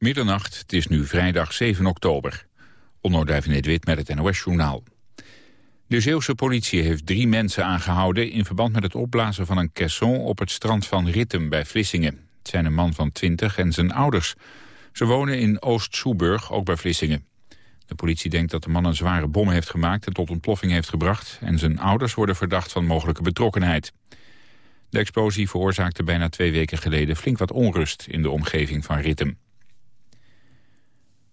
Middernacht, het is nu vrijdag 7 oktober. Onno Wit met het NOS-journaal. De Zeeuwse politie heeft drie mensen aangehouden... in verband met het opblazen van een caisson op het strand van Rittem bij Vlissingen. Het zijn een man van 20 en zijn ouders. Ze wonen in Oost-Soeburg, ook bij Vlissingen. De politie denkt dat de man een zware bom heeft gemaakt... en tot ontploffing heeft gebracht... en zijn ouders worden verdacht van mogelijke betrokkenheid. De explosie veroorzaakte bijna twee weken geleden flink wat onrust... in de omgeving van Rittem.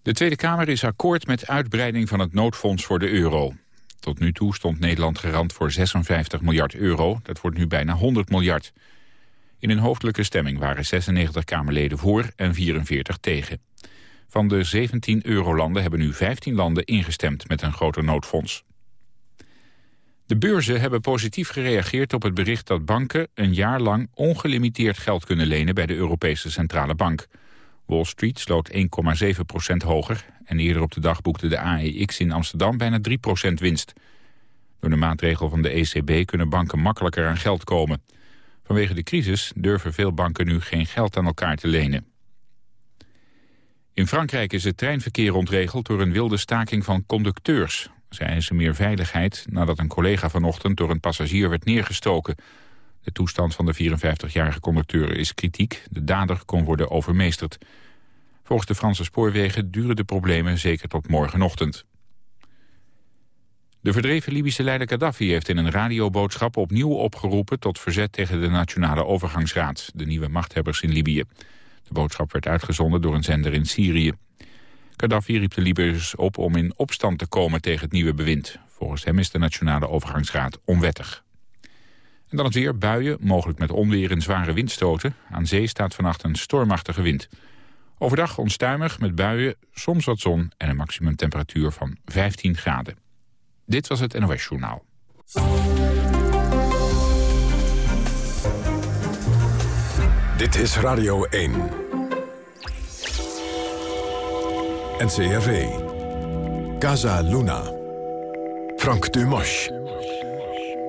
De Tweede Kamer is akkoord met uitbreiding van het noodfonds voor de euro. Tot nu toe stond Nederland garant voor 56 miljard euro. Dat wordt nu bijna 100 miljard. In een hoofdelijke stemming waren 96 Kamerleden voor en 44 tegen. Van de 17 eurolanden hebben nu 15 landen ingestemd met een groter noodfonds. De beurzen hebben positief gereageerd op het bericht dat banken een jaar lang ongelimiteerd geld kunnen lenen bij de Europese Centrale Bank. Wall Street sloot 1,7% hoger en eerder op de dag boekte de AEX in Amsterdam bijna 3% winst. Door de maatregel van de ECB kunnen banken makkelijker aan geld komen. Vanwege de crisis durven veel banken nu geen geld aan elkaar te lenen. In Frankrijk is het treinverkeer ontregeld door een wilde staking van conducteurs. Zij eisen meer veiligheid nadat een collega vanochtend door een passagier werd neergestoken. De toestand van de 54-jarige conducteur is kritiek. De dader kon worden overmeesterd. Volgens de Franse spoorwegen duren de problemen zeker tot morgenochtend. De verdreven Libische leider Gaddafi heeft in een radioboodschap opnieuw opgeroepen tot verzet tegen de Nationale Overgangsraad, de nieuwe machthebbers in Libië. De boodschap werd uitgezonden door een zender in Syrië. Gaddafi riep de Libiërs op om in opstand te komen tegen het nieuwe bewind. Volgens hem is de Nationale Overgangsraad onwettig. En dan het weer, buien, mogelijk met onweer en zware windstoten. Aan zee staat vannacht een stormachtige wind. Overdag onstuimig met buien, soms wat zon en een maximumtemperatuur van 15 graden. Dit was het NOS Journaal. Dit is Radio 1. NCRV. Casa Luna. Frank Dumas.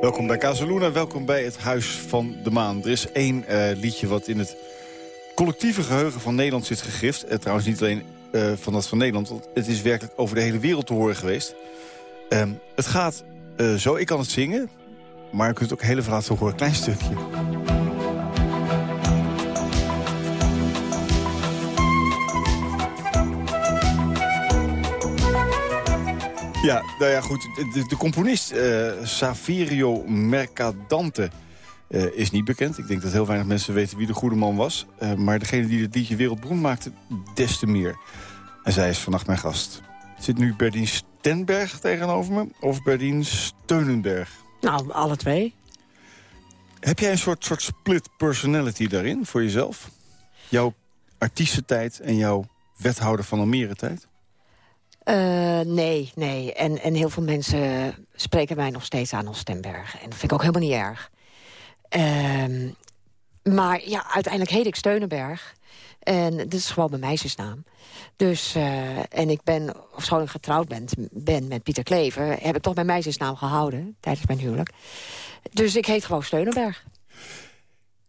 Welkom bij Casa Luna, welkom bij het Huis van de Maan. Er is één uh, liedje wat in het collectieve geheugen van Nederland zit gegrift. Uh, trouwens niet alleen uh, van dat van Nederland, want het is werkelijk over de hele wereld te horen geweest. Ehm, het gaat zo, ik kan het zingen, maar je kunt het ook heel even laten horen, klein stukje. Ja, nou ja, goed. De, de componist uh, Saverio Mercadante uh, is niet bekend. Ik denk dat heel weinig mensen weten wie de goede man was. Uh, maar degene die het liedje wereldberoemd maakte, des te meer. En zij is vannacht mijn gast. Zit nu Berdien Stenberg tegenover me of Berdien Steunenberg? Nou, alle twee. Heb jij een soort, soort split personality daarin voor jezelf? Jouw artiestentijd en jouw wethouder van Almere tijd? Uh, nee, nee. En, en heel veel mensen spreken mij nog steeds aan als Stemberg. En dat vind ik ook helemaal niet erg. Uh, maar ja, uiteindelijk heet ik Steunenberg. En dat is gewoon mijn meisjesnaam. Dus, uh, en ik ben, ofschoon ik getrouwd ben, ben met Pieter Klever... heb ik toch mijn meisjesnaam gehouden tijdens mijn huwelijk. Dus ik heet gewoon Steunenberg.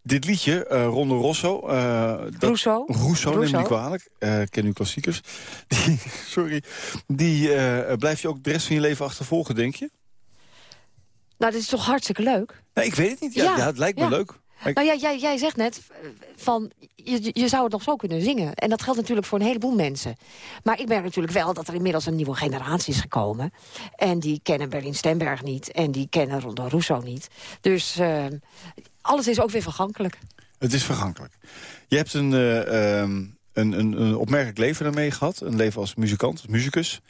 Dit liedje, uh, Ronde Rosso... Uh, Rousseau. Rousseau, neem me niet kwalijk. Uh, ken u klassiekers. Die, sorry. Die blijf je ook de rest van je leven achtervolgen, denk je? Nou, dit is toch hartstikke leuk? Nou, ik weet het niet. Ja, ja, ja het lijkt me ja. leuk. Nou ja, jij, jij zegt net van je, je zou het nog zo kunnen zingen. En dat geldt natuurlijk voor een heleboel mensen. Maar ik merk natuurlijk wel dat er inmiddels een nieuwe generatie is gekomen. En die kennen Berlin Stemberg niet. En die kennen Ronde Rousseau niet. Dus uh, alles is ook weer vergankelijk. Het is vergankelijk. Je hebt een, uh, um, een, een, een opmerkelijk leven daarmee gehad. Een leven als muzikant, als muzikus.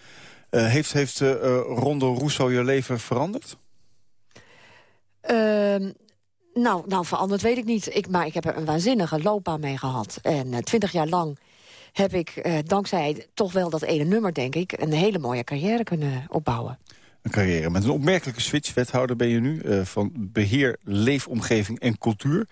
Uh, heeft heeft uh, Ronde Rousseau je leven veranderd? Uh, nou, nou, veranderd weet ik niet. Ik, maar ik heb er een waanzinnige loopbaan mee gehad. En twintig jaar lang heb ik, dankzij toch wel dat ene nummer, denk ik... een hele mooie carrière kunnen opbouwen. Een carrière met een opmerkelijke switch. Wethouder ben je nu uh, van beheer, leefomgeving en cultuur.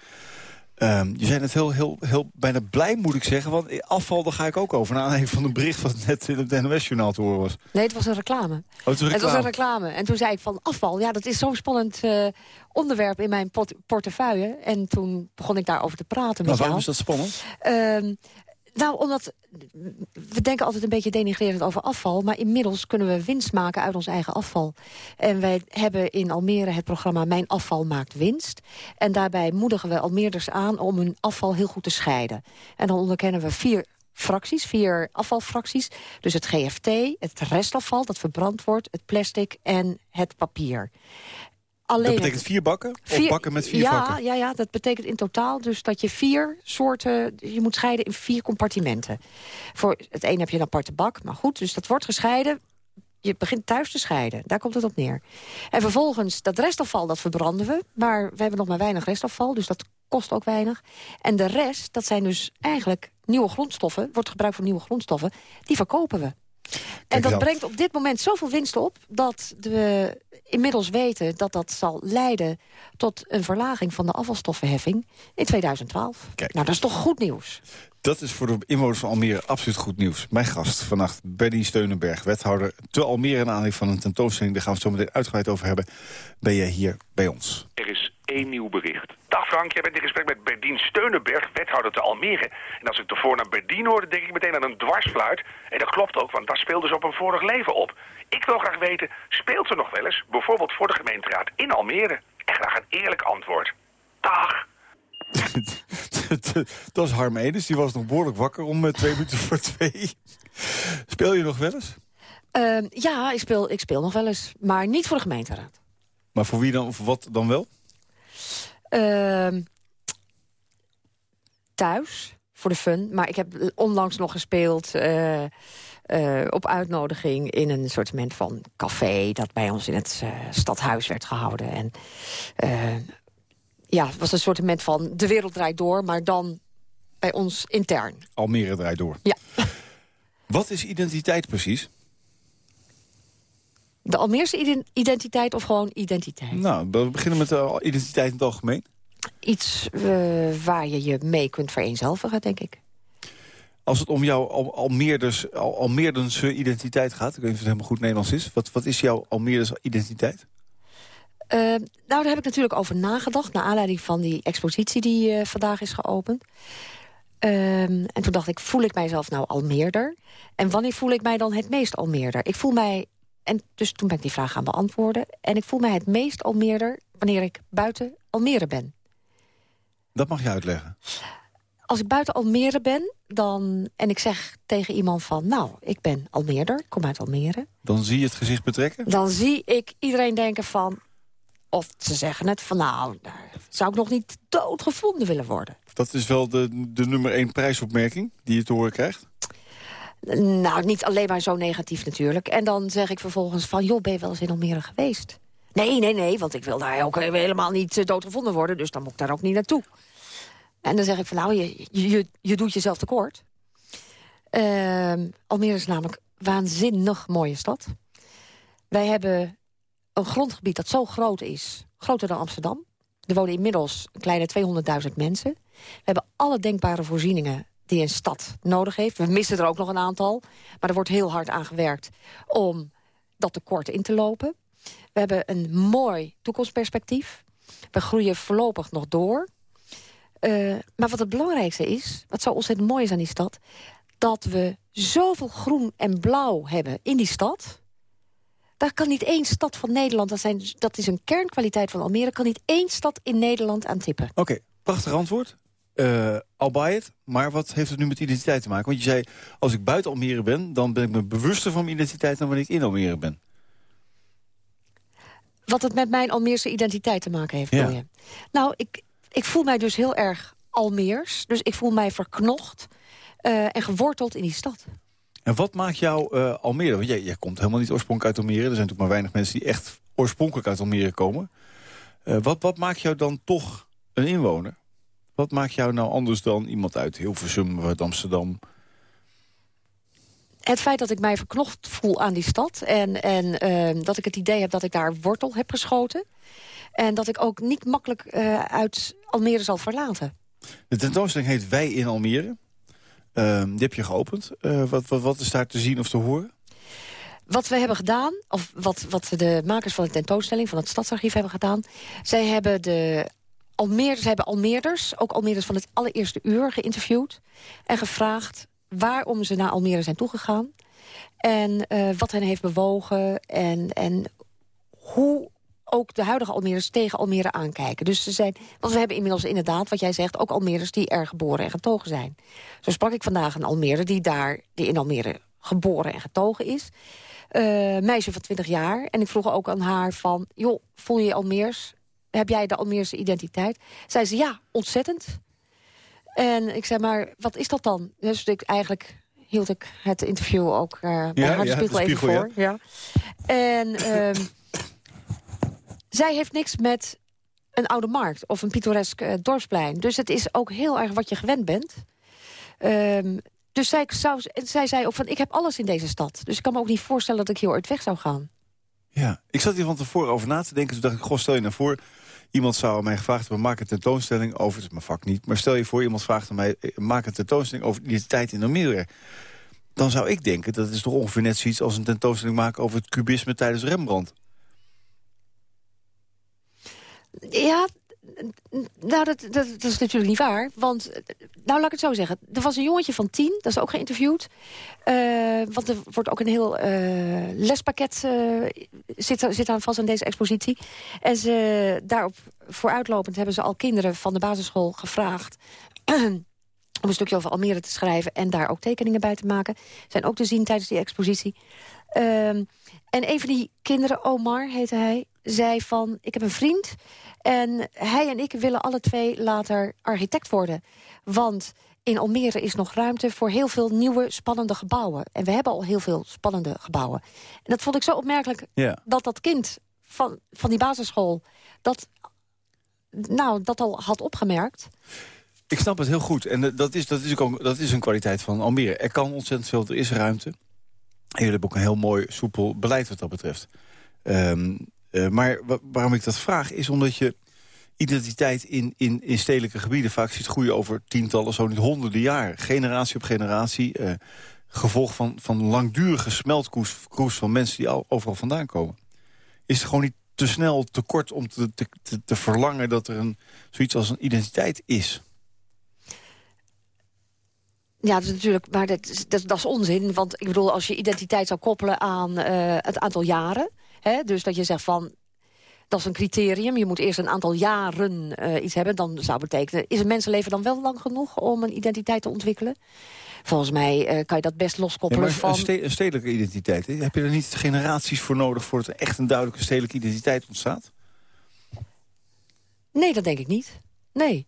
Uh, je zijn het heel, heel, heel bijna blij, moet ik zeggen. Want afval, daar ga ik ook over. Naar aanleiding van een bericht wat net in het NOS-journaal te horen was. Nee, het was een reclame. Oh, het, was een reclame. het was een reclame. En toen zei ik van afval, ja, dat is zo'n spannend uh, onderwerp in mijn portefeuille. En toen begon ik daarover te praten met maar waarom jou. is dat spannend? Uh, Nou, omdat we denken altijd een beetje denigrerend over afval... maar inmiddels kunnen we winst maken uit ons eigen afval. En wij hebben in Almere het programma Mijn Afval Maakt Winst. En daarbij moedigen we Almeerders aan om hun afval heel goed te scheiden. En dan onderkennen we vier fracties, vier afvalfracties. Dus het GFT, het restafval dat verbrand wordt, het plastic en het papier. Alleen dat betekent vier bakken? Vier, of bakken met vier ja, vakken? Ja, ja, dat betekent in totaal dus dat je vier soorten... Je moet scheiden in vier compartimenten. Voor het een heb je een aparte bak, maar goed, dus dat wordt gescheiden. Je begint thuis te scheiden, daar komt het op neer. En vervolgens, dat restafval, dat verbranden we. Maar we hebben nog maar weinig restafval, dus dat kost ook weinig. En de rest, dat zijn dus eigenlijk nieuwe grondstoffen... wordt gebruikt voor nieuwe grondstoffen, die verkopen we. En dat brengt op dit moment zoveel winst op... dat we inmiddels weten dat dat zal leiden tot een verlaging van de afvalstoffenheffing in 2012. Kijk. Nou, dat is toch goed nieuws? Dat is voor de inwoners van Almere absoluut goed nieuws. Mijn gast vannacht, Bernie Steunenberg, wethouder te Almere... in aanleiding van een tentoonstelling, daar gaan we het zo meteen uitgebreid over hebben... ben je hier bij ons. Er is één nieuw bericht. Dag Frank, jij bent in gesprek met Berdien Steunenberg, wethouder te Almere. En als ik de voornaam Berdien hoorde, denk ik meteen aan een dwarsfluit. En dat klopt ook, want dat speelde ze op een vorig leven op. Ik wil graag weten, speelt ze nog wel eens, bijvoorbeeld voor de gemeenteraad in Almere? En graag een eerlijk antwoord. Dag. dat is Harm Edens, die was nog behoorlijk wakker om uh, twee minuten voor twee. Speel je nog wel eens? Uh, ja, ik speel, ik speel nog wel eens, maar niet voor de gemeenteraad. Maar voor wie dan, voor wat dan wel? Uh, thuis, voor de fun. Maar ik heb onlangs nog gespeeld... Uh, uh, op uitnodiging in een soort van café... dat bij ons in het stadhuis werd gehouden. En ja, het was een soort van de wereld draait door... maar dan bij ons intern. Almere draait door. Ja. Wat is identiteit precies? De Almeerse identiteit of gewoon identiteit? Nou, we beginnen met de identiteit in het algemeen. Iets waar je je mee kunt vereenzelvigen, denk ik. Als het om jouw al, Almeerders, al, Almeerdense identiteit gaat... ik weet niet of het helemaal goed Nederlands is... wat, wat is jouw Almeerdense identiteit? Uh, nou, daar heb ik natuurlijk over nagedacht... naar aanleiding van die expositie die uh, vandaag is geopend. Uh, en toen dacht ik, voel ik mijzelf nou Almeerder? En wanneer voel ik mij dan het meest Almeerder? Ik voel mij... En dus toen ben ik die vraag gaan beantwoorden. En ik voel mij het meest Almeerder wanneer ik buiten Almere ben. Dat mag je uitleggen als ik buiten Almere ben dan, en ik zeg tegen iemand van... nou, ik ben Almeerder, ik kom uit Almere. Dan zie je het gezicht betrekken? Dan zie ik iedereen denken van... of ze zeggen het van nou, daar zou ik nog niet doodgevonden willen worden. Dat is wel de, de nummer één prijsopmerking die je te horen krijgt? Nou, niet alleen maar zo negatief natuurlijk. En dan zeg ik vervolgens van, joh, ben je wel eens in Almere geweest? Nee, nee, nee, want ik wil daar ook helemaal niet doodgevonden worden... dus dan moet ik daar ook niet naartoe. En dan zeg ik van nou, je, je, je doet jezelf tekort. Uh, Almere is namelijk een waanzinnig mooie stad. Wij hebben een grondgebied dat zo groot is, groter dan Amsterdam. Er wonen inmiddels een kleine 200.000 mensen. We hebben alle denkbare voorzieningen die een stad nodig heeft. We missen er ook nog een aantal, maar er wordt heel hard aan gewerkt... om dat tekort in te lopen. We hebben een mooi toekomstperspectief. We groeien voorlopig nog door. Uh, maar wat het belangrijkste is, wat zo ontzettend mooi is aan die stad... dat we zoveel groen en blauw hebben in die stad... daar kan niet één stad van Nederland... dat, zijn, dat is een kernkwaliteit van Almere... kan niet één stad in Nederland aan tippen. Oké, prachtig antwoord. Uh, al bij het, maar wat heeft het nu met identiteit te maken? Want je zei, als ik buiten Almere ben... dan ben ik me bewuster van mijn identiteit dan wanneer ik in Almere ben. Wat het met mijn Almeerse identiteit te maken heeft, ja. Nou, ik, ik voel mij dus heel erg Almeers. Dus ik voel mij verknocht uh, en geworteld in die stad. En wat maakt jou uh, Almere? Want jij, jij, komt helemaal niet oorspronkelijk uit Almere. Er zijn natuurlijk maar weinig mensen die echt oorspronkelijk uit Almere komen. Uh, wat, wat maakt jou dan toch een inwoner? Wat maakt jou nou anders dan iemand uit Hilversum, uit Amsterdam? Het feit dat ik mij verknocht voel aan die stad... en, en dat ik het idee heb dat ik daar wortel heb geschoten... En dat ik ook niet makkelijk uit Almere zal verlaten. De tentoonstelling heet Wij in Almere. Uh, die heb je geopend. Uh, wat, wat, is daar te zien of te horen? Wat we hebben gedaan, of wat, wat de makers van de tentoonstelling... van het Stadsarchief hebben gedaan... zij hebben de Almeerders hebben Almeerders, ook Almeerders van het allereerste uur, geïnterviewd. En gevraagd waarom ze naar Almere zijn toegegaan. En uh, wat hen heeft bewogen. En, en hoe ook de huidige Almeerders tegen Almere aankijken. Dus ze zijn, want we hebben inmiddels inderdaad, wat jij zegt... ook Almeerders die er geboren en getogen zijn. Zo sprak ik vandaag een Almere die, daar, die in Almere geboren en getogen is. Uh, meisje van 20 jaar. En ik vroeg ook aan haar van... joh, voel je je Almeers? Heb jij de Almeerse identiteit? Zei ze, ja, ontzettend. En ik zei, maar wat is dat dan? Dus ik, eigenlijk hield ik het interview ook uh, bij ja, haar ja, spiegel, even voor. Ja. En um, zij heeft niks met een oude markt of een pittoresk uh, dorpsplein. Dus het is ook heel erg wat je gewend bent. Um, dus zij, zij zei ook van, ik heb alles in deze stad. Dus ik kan me ook niet voorstellen dat ik heel ooit weg zou gaan. Ja, ik zat hier van tevoren over na te denken. Toen dacht ik, goh, stel je nou voor... Iemand zou mij gevraagd hebben, maak een tentoonstelling over... het is mijn vak niet, maar stel je voor, iemand vraagt aan mij... Eh, maak een tentoonstelling over identiteit in Almere. Dan zou ik denken, dat is toch ongeveer net zoiets... als een tentoonstelling maken over het kubisme tijdens Rembrandt. Ja, nou, dat, dat, is natuurlijk niet waar. Want, nou, laat ik het zo zeggen. Er was een jongetje van tien, dat is ook geïnterviewd. Uh, want er wordt ook een heel uh, lespakket uh, zit, zit aan vast aan deze expositie. En ze, daarop vooruitlopend hebben ze al kinderen van de basisschool gevraagd... om een stukje over Almere te schrijven en daar ook tekeningen bij te maken. Zijn ook te zien tijdens die expositie. Ehm, en een van die kinderen, Omar heette hij, zei van... ik heb een vriend en hij en ik willen alle twee later architect worden. Want in Almere is nog ruimte voor heel veel nieuwe spannende gebouwen. En we hebben al heel veel spannende gebouwen. En dat vond ik zo opmerkelijk dat dat kind van, van die basisschool... Dat, nou, dat al had opgemerkt. Ik snap het heel goed. En dat is, dat is, ook, dat is een kwaliteit van Almere. Er kan ontzettend veel, er is ruimte. En jullie hebben ook een heel mooi, soepel beleid wat dat betreft. Um, uh, maar waarom ik dat vraag is omdat je identiteit in, in, in stedelijke gebieden vaak ziet groeien over tientallen, zo niet honderden jaar. Generatie op generatie. Uh, gevolg van, van langdurige smeltkroes van mensen die al, overal vandaan komen. Is het gewoon niet te snel, te kort om te, te, te verlangen dat er een, zoiets als een identiteit is? Ja, dat is natuurlijk, maar dat, dat, is onzin. Want ik bedoel, als je identiteit zou koppelen aan uh, het aantal jaren... Hè, dus dat je zegt van, dat is een criterium. Je moet eerst een aantal jaren uh, iets hebben. Dan zou betekenen, is een mensenleven dan wel lang genoeg om een identiteit te ontwikkelen? Volgens mij uh, kan je dat best loskoppelen van... Een, stedelijke identiteit, hè? heb je er niet generaties voor nodig... voordat er echt een duidelijke stedelijke identiteit ontstaat? Nee, dat denk ik niet. Nee.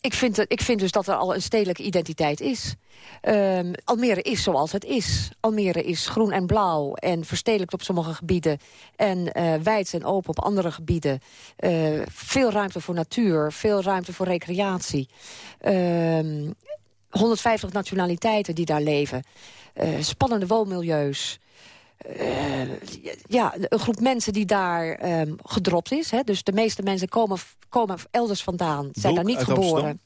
Ik vind, ik vind dus dat er al een stedelijke identiteit is. Um, Almere is zoals het is. Almere is groen en blauw en verstedelijkt op sommige gebieden... en uh, wijd en open op andere gebieden. Uh, veel ruimte voor natuur, veel ruimte voor recreatie. Um, 150 nationaliteiten die daar leven. Uh, spannende woonmilieus. Uh, ja, een groep mensen die daar um, gedropt is. Hè. Dus de meeste mensen komen, komen elders vandaan. Zijn daar niet geboren.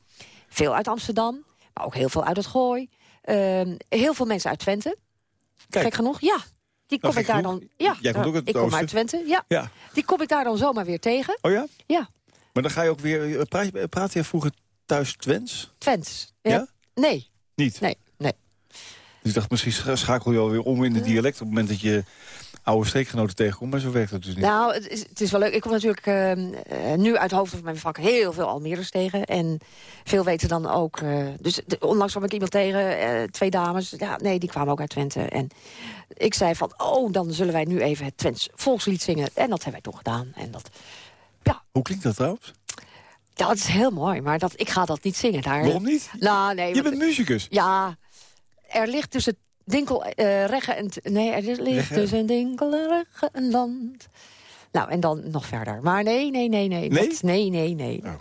Veel uit Amsterdam, maar ook heel veel uit het Gooi. Uh, heel veel mensen uit Twente. Kijk. Gek genoeg, ja. Die kom ik daar dan... Ja, Jij komt ook uit ik kom uit Twente, ja. ja. Die kom ik daar dan zomaar weer tegen. Oh ja? Ja. Maar dan ga je ook weer... Eh, praat, praat je vroeger thuis Twents? Twents, ja. ja? Nee. Niet? Nee. Dus ik dacht, misschien schakel je alweer om in het dialect... op het moment dat je oude streekgenoten tegenkomt. Maar zo werkt dat dus niet. Nou, het is, het is wel leuk. Ik kom natuurlijk uh, nu uit hoofd van mijn vak heel veel Almeerders tegen. En veel weten dan ook... Uh, dus de, onlangs kwam ik iemand tegen, uh, twee dames. Ja, nee, die kwamen ook uit Twente. En ik zei van, oh, dan zullen wij nu even het Twents volkslied zingen. En dat hebben wij toch gedaan. En dat, ja. Hoe klinkt dat trouwens? Ja, dat is heel mooi, maar dat, ik ga dat niet zingen daar. Waarom niet? Nou, nee, Je bent muzikus. Ja, er ligt tussen Dinkel, uh, Regge en... Nee, er ligt tussen Dinkel en Regge land. Nou, en dan nog verder. Maar nee, nee, nee, nee. Nee? Dat, nee, nee, nee. Oh.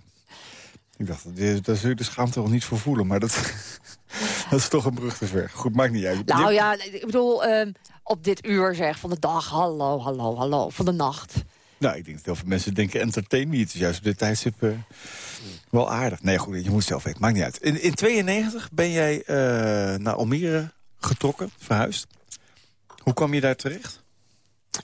Ik dacht, daar zul je de schaamte wel niet voor voelen. Maar dat, dat is toch een brug te ver. Goed, maakt niet uit. Nou ja, ik bedoel, uh, op dit uur zeg van de dag... hallo, hallo, hallo, van de nacht. Nou, ik denk dat heel veel mensen denken entertain me. Het is juist op dit tijdstip uh, wel aardig. Nee, goed, je moet zelf weten. Maakt niet uit. In, in 92 ben jij uh, naar Almere getrokken, verhuisd. Hoe kwam je daar terecht?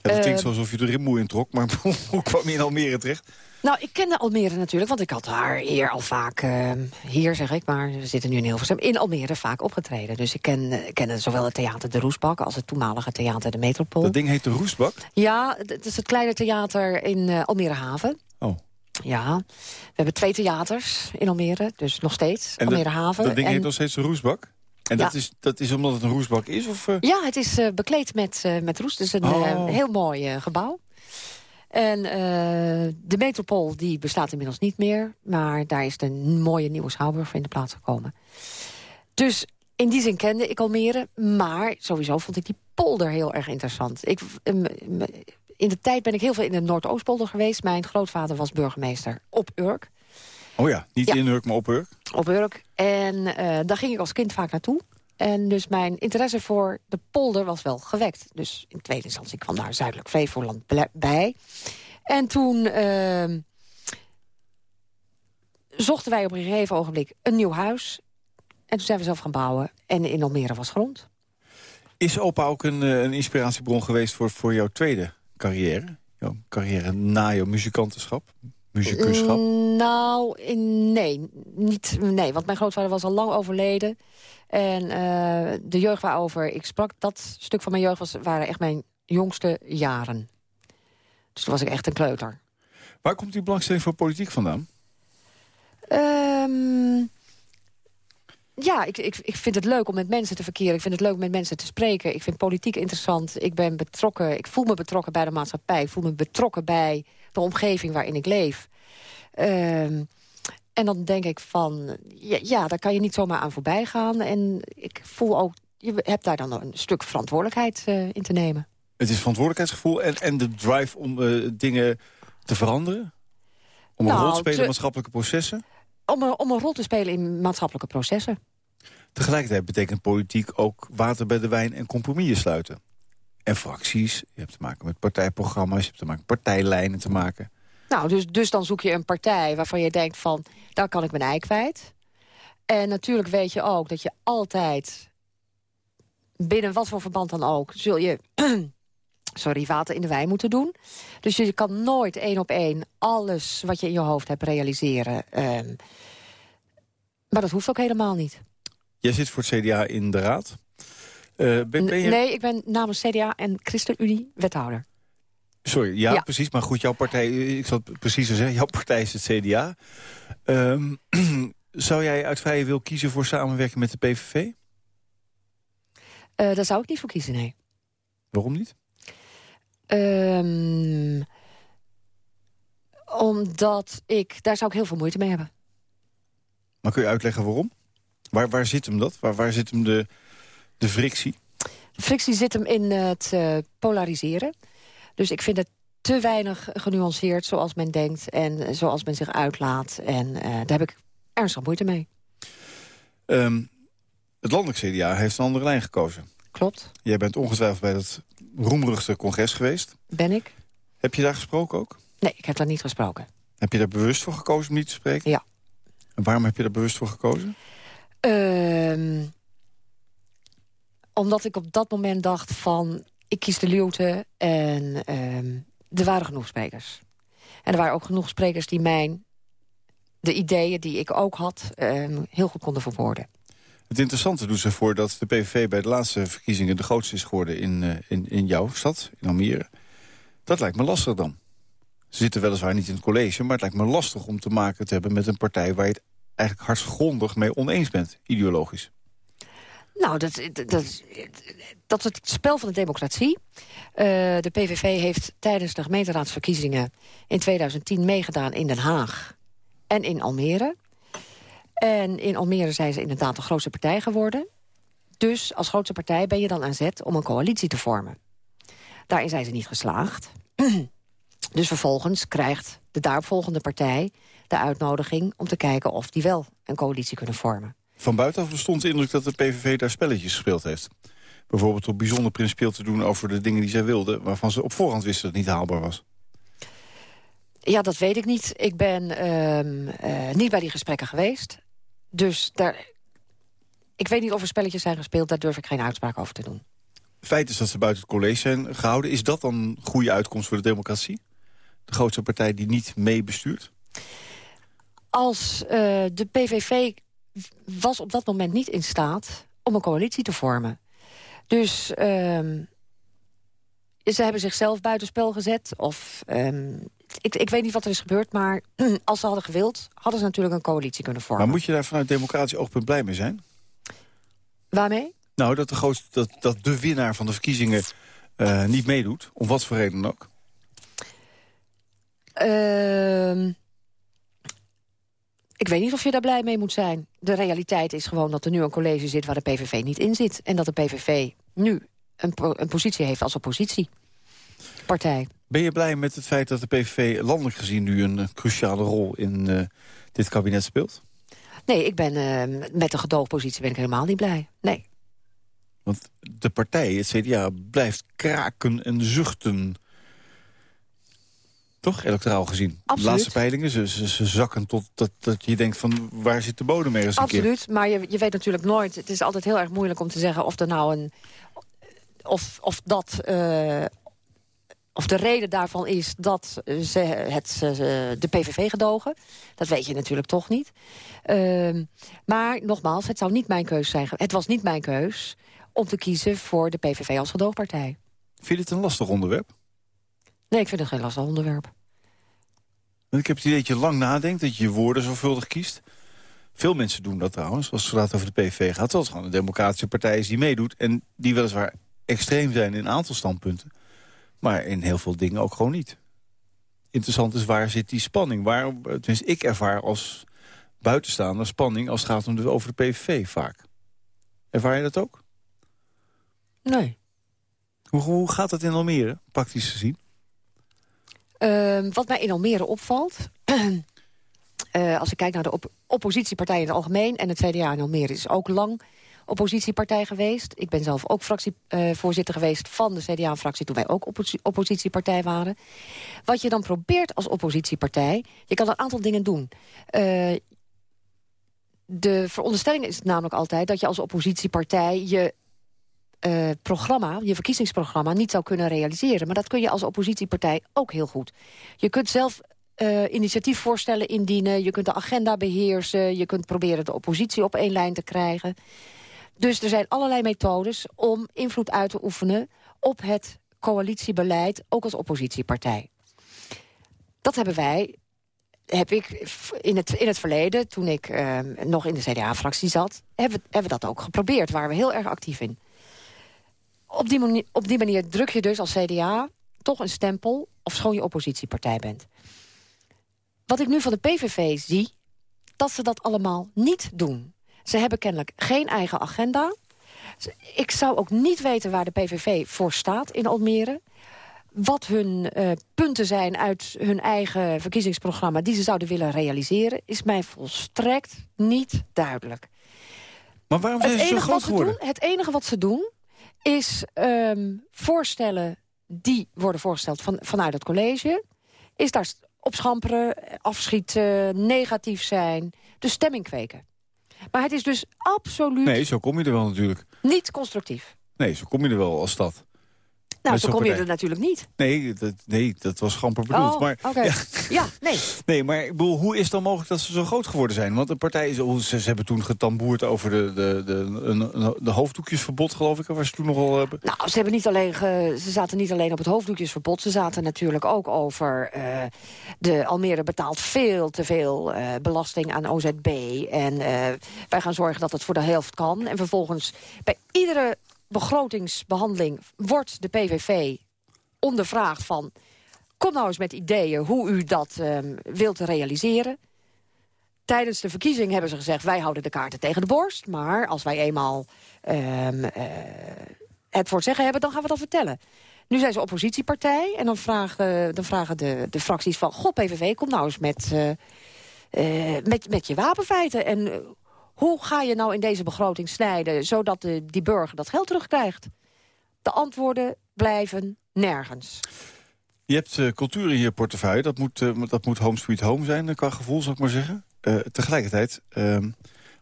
Het klinkt uh, alsof je de rimboe in trok, maar hoe kwam je in Almere terecht? Nou, ik kende Almere natuurlijk, want ik had haar hier al vaak... Uh, hier zeg ik, maar we zitten nu in Hilversum... in Almere vaak opgetreden. Dus ik ken, uh, ken zowel het theater De Roesbak... als het toenmalige theater De Metropool. Dat ding heet De Roesbak? Ja, het is het kleine theater in uh, Almere Haven. Oh. Ja, we hebben twee theaters in Almere, dus nog steeds. En Almere Haven. Dat ding en... heet nog steeds De Roesbak? En ja. dat, is, dat is omdat het een roesbak is? Of, uh... Ja, het is bekleed met, met roest. Het is een oh. heel mooi gebouw. En de metropool die bestaat inmiddels niet meer. Maar daar is een mooie nieuwe Schouwburg in de plaats gekomen. Dus in die zin kende ik Almere. Maar sowieso vond ik die polder heel erg interessant. Ik, in de tijd ben ik heel veel in de Noordoostpolder geweest. Mijn grootvader was burgemeester op Urk. Oh ja, niet in Urk, maar op Urk? Op Urk. En uh, daar ging ik als kind vaak naartoe. En dus mijn interesse voor de polder was wel gewekt. Dus in tweede instantie kwam daar Zuidelijk Flevoland bij. En toen uh, zochten wij op een gegeven ogenblik een nieuw huis. En toen zijn we zelf gaan bouwen. En in Almere was grond. Is opa ook een, eh, een inspiratiebron geweest voor, voor jouw tweede carrière? Jouw carrière na jouw muzikantenschap? Muziekuschap? Mm, nou, in, nee, niet, nee. Want mijn grootvader was al lang overleden. En uh, de jeugd waarover ik sprak, dat stuk van mijn jeugd was, waren echt mijn jongste jaren. Dus toen was ik echt een kleuter. Waar komt die belangstelling voor politiek vandaan? Um, ja, ik, ik, ik vind het leuk om met mensen te verkeren. Ik vind het leuk om met mensen te spreken. Ik vind politiek interessant. Ik ben betrokken. Ik voel me betrokken bij de maatschappij. Ik voel me betrokken bij de omgeving waarin ik leef. Um, en dan denk ik van, ja, ja, daar kan je niet zomaar aan voorbij gaan. En ik voel ook, je hebt daar dan een stuk verantwoordelijkheid uh, in te nemen. Het is verantwoordelijkheidsgevoel en, en de drive om uh, dingen te veranderen? Om nou, een rol te spelen in maatschappelijke processen? Om een, om een rol te spelen in maatschappelijke processen. Tegelijkertijd betekent politiek ook water bij de wijn en compromissen sluiten. En fracties, je hebt te maken met partijprogramma's, je hebt te maken met partijlijnen te maken. Nou, dus, dus dan zoek je een partij waarvan je denkt van, daar kan ik mijn ei kwijt. En natuurlijk weet je ook dat je altijd, binnen wat voor verband dan ook, zul je sorry, water in de wijn moeten doen. Dus je kan nooit één op één alles wat je in je hoofd hebt realiseren. Um, maar dat hoeft ook helemaal niet. Jij zit voor het CDA in de raad. Uh, ben, ben je... Nee, ik ben namens CDA en ChristenUnie wethouder. Sorry, ja, precies. Maar goed, jouw partij, ik zal het precies zeggen, jouw partij is het CDA. Um, zou jij uit vrije wil kiezen voor samenwerken met de PVV? Uh, eh, daar zou ik niet voor kiezen, nee. Waarom niet? Um, omdat ik, daar zou ik heel veel moeite mee hebben. Maar kun je uitleggen waarom? Waar, waar zit hem dat? Waar, waar zit hem de, de frictie? De frictie zit hem in het uh, polariseren. Dus ik vind het te weinig genuanceerd zoals men denkt... en zoals men zich uitlaat. En uh, daar heb ik ernstig moeite mee. Um, het landelijk CDA heeft een andere lijn gekozen. Klopt. Jij bent ongetwijfeld bij dat roemruchte congres geweest. Ben ik. Heb je daar gesproken ook? Nee, ik heb daar niet gesproken. Heb je daar bewust voor gekozen om niet te spreken? Ja. En waarom heb je daar bewust voor gekozen? Um, omdat ik op dat moment dacht van... ik kies de luwte en um, er waren genoeg sprekers. En er waren ook genoeg sprekers die mijn... de ideeën die ik ook had, um, heel goed konden verwoorden. Het interessante doet ze voor dat de PVV bij de laatste verkiezingen... de grootste is geworden in, uh, in, in jouw stad, in Almere. Dat lijkt me lastig dan. Ze zitten weliswaar niet in het college, maar het lijkt me lastig om te maken te hebben... met een partij waar je het eigenlijk hartgrondig mee oneens bent, ideologisch. Nou, dat, dat, dat het spel van de democratie. Uh, de PVV heeft tijdens de gemeenteraadsverkiezingen in 2010 meegedaan in Den Haag en in Almere. En in Almere zijn ze inderdaad de grootste partij geworden. Dus als grootste partij ben je dan aan zet om een coalitie te vormen. Daarin zijn ze niet geslaagd. dus vervolgens krijgt de daaropvolgende partij de uitnodiging... om te kijken of die wel een coalitie kunnen vormen. Van buitenaf bestond de indruk dat de PVV daar spelletjes gespeeld heeft. Bijvoorbeeld door bijzonder principieel te doen over de dingen die zij wilden... waarvan ze op voorhand wisten dat het niet haalbaar was. Ja, dat weet ik niet. Ik ben uh, uh, niet bij die gesprekken geweest. Dus daar, ik weet niet of er spelletjes zijn gespeeld. Daar durf ik geen uitspraak over te doen. Feit is dat ze buiten het college zijn gehouden. Is dat dan een goede uitkomst voor de democratie? De grootste partij die niet mee bestuurt? Als uh, de PVV was op dat moment niet in staat om een coalitie te vormen. Dus uh, ze hebben zichzelf buitenspel gezet. Of, um, ik, ik weet niet wat er is gebeurd, maar als ze hadden gewild... hadden ze natuurlijk een coalitie kunnen vormen. Maar moet je daar vanuit democratisch oogpunt blij mee zijn? Waarmee? Nou, dat de, grootste, dat, dat de winnaar van de verkiezingen uh, niet meedoet. Om wat voor reden dan ook. Uh, ik weet niet of je daar blij mee moet zijn. De realiteit is gewoon dat er nu een college zit waar de PVV niet in zit. En dat de PVV nu een, een positie heeft als oppositiepartij. Ben je blij met het feit dat de PVV landelijk gezien nu een uh, cruciale rol in uh, dit kabinet speelt? Nee, ik ben uh, met de gedoogpositie ben ik helemaal niet blij. Nee. Want de partij, het CDA, blijft kraken en zuchten. Toch, electoraal gezien? Absoluut. De laatste peilingen, ze, ze, ze, zakken tot dat, dat je denkt van waar zit de bodem ergens een Absoluut, keer? maar je, je weet natuurlijk nooit... Het is altijd heel erg moeilijk om te zeggen of er nou een... Of, of dat... Uh, of de reden daarvan is dat ze het, de PVV gedogen. Dat weet je natuurlijk toch niet. Uh, maar nogmaals, het zou niet mijn keus zijn. Het was niet mijn keus om te kiezen voor de PVV als gedoogpartij. Vind je het een lastig onderwerp? Nee, ik vind het geen lastig onderwerp. Want ik heb het idee dat je lang nadenkt, dat je je woorden zorgvuldig kiest. Veel mensen doen dat trouwens, als het over de PVV gaat. Terwijl het gewoon een democratische partij is die meedoet... en die weliswaar extreem zijn in een aantal standpunten... maar in heel veel dingen ook gewoon niet. Interessant is, waar zit die spanning? Waar, tenminste, ik ervaar als buitenstaander spanning... als het gaat om de, over de PVV vaak. Ervaar je dat ook? Nee. Hoe, hoe gaat dat in Almere, praktisch gezien? Uh, wat mij in Almere opvalt... uh, als ik kijk naar de op oppositiepartijen in het algemeen... en het CDA in Almere is ook lang oppositiepartij geweest. Ik ben zelf ook fractievoorzitter uh, geweest van de CDA-fractie... toen wij ook opposi oppositiepartij waren. Wat je dan probeert als oppositiepartij... je kan een aantal dingen doen. Uh, de veronderstelling is namelijk altijd dat je als oppositiepartij... je uh, programma, je verkiezingsprogramma, niet zou kunnen realiseren. Maar dat kun je als oppositiepartij ook heel goed. Je kunt zelf uh, initiatiefvoorstellen indienen, je kunt de agenda beheersen... je kunt proberen de oppositie op één lijn te krijgen. Dus er zijn allerlei methodes om invloed uit te oefenen... op het coalitiebeleid, ook als oppositiepartij. Dat hebben wij heb ik in het, in het verleden, toen ik uh, nog in de CDA-fractie zat... Hebben, hebben we dat ook geprobeerd, waren we heel erg actief in. Op die, manier, op die manier druk je dus als CDA toch een stempel... of schoon je oppositiepartij bent. Wat ik nu van de PVV zie, dat ze dat allemaal niet doen. Ze hebben kennelijk geen eigen agenda. Ik zou ook niet weten waar de PVV voor staat in Almere. Wat hun uh, punten zijn uit hun eigen verkiezingsprogramma... die ze zouden willen realiseren, is mij volstrekt niet duidelijk. Maar waarom zijn het ze zo groot geworden? Doen, het enige wat ze doen, is um, voorstellen die worden voorgesteld van, vanuit het college... is daar opschamperen, afschieten, negatief zijn, de stemming kweken. Maar het is dus absoluut... Nee, zo kom je er wel natuurlijk. Niet constructief. Nee, zo kom je er wel als stad. Nou, zo kom je er natuurlijk niet. Nee, dat, nee, dat was schamper bedoeld. Oh, maar, okay. ja. ja. nee. Nee, maar ik bedoel, hoe is het dan mogelijk dat ze zo groot geworden zijn? Want de partij, is, ze, ze hebben toen getamboerd over de, de, de, de, hoofddoekjesverbod, geloof ik. Waar ze toen nogal hebben. Nou, ze, hebben niet alleen ge, ze zaten niet alleen op het hoofddoekjesverbod. Ze zaten natuurlijk ook over... Uh, de Almere betaalt veel te veel uh, belasting aan OZB. En wij gaan zorgen dat het voor de helft kan. En vervolgens bij iedere begrotingsbehandeling wordt de PVV ondervraagd van... kom nou eens met ideeën hoe u dat um, wilt realiseren. Tijdens de verkiezing hebben ze gezegd... wij houden de kaarten tegen de borst, maar als wij eenmaal um, uh, het voor het zeggen hebben... dan gaan we dat vertellen. Nu zijn ze oppositiepartij en dan vragen, dan vragen de, de fracties van... god, PVV, kom nou eens met, uh, uh, met, met je wapenfeiten en hoe ga je nou in deze begroting snijden... zodat de, die burger dat geld terugkrijgt? De antwoorden blijven nergens. Je hebt uh, cultuur in je portefeuille. Dat moet, uh, dat moet home sweet home zijn, qua gevoel, zou ik maar zeggen. Uh, tegelijkertijd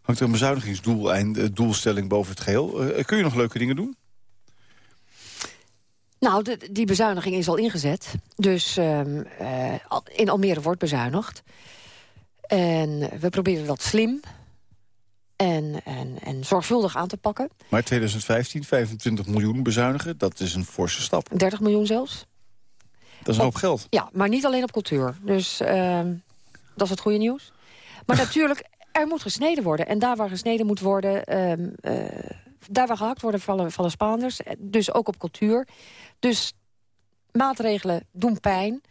hangt er een bezuinigingsdoelstelling boven het geheel. kun je nog leuke dingen doen? Nou, de, die bezuiniging is al ingezet. Dus uh, in Almere wordt bezuinigd. En we proberen dat slim en, en, en zorgvuldig aan te pakken. Maar 2015, 25 miljoen bezuinigen, dat is een forse stap. 30 miljoen zelfs. Dat is een hoop geld. Ja, maar niet alleen op cultuur. Dus uh, dat is het goede nieuws. Maar natuurlijk, er moet gesneden worden. En daar waar gesneden moet worden... Uh, uh, daar waar gehakt worden vallen, vallen Spaanders. Dus ook op cultuur. Dus maatregelen doen pijn.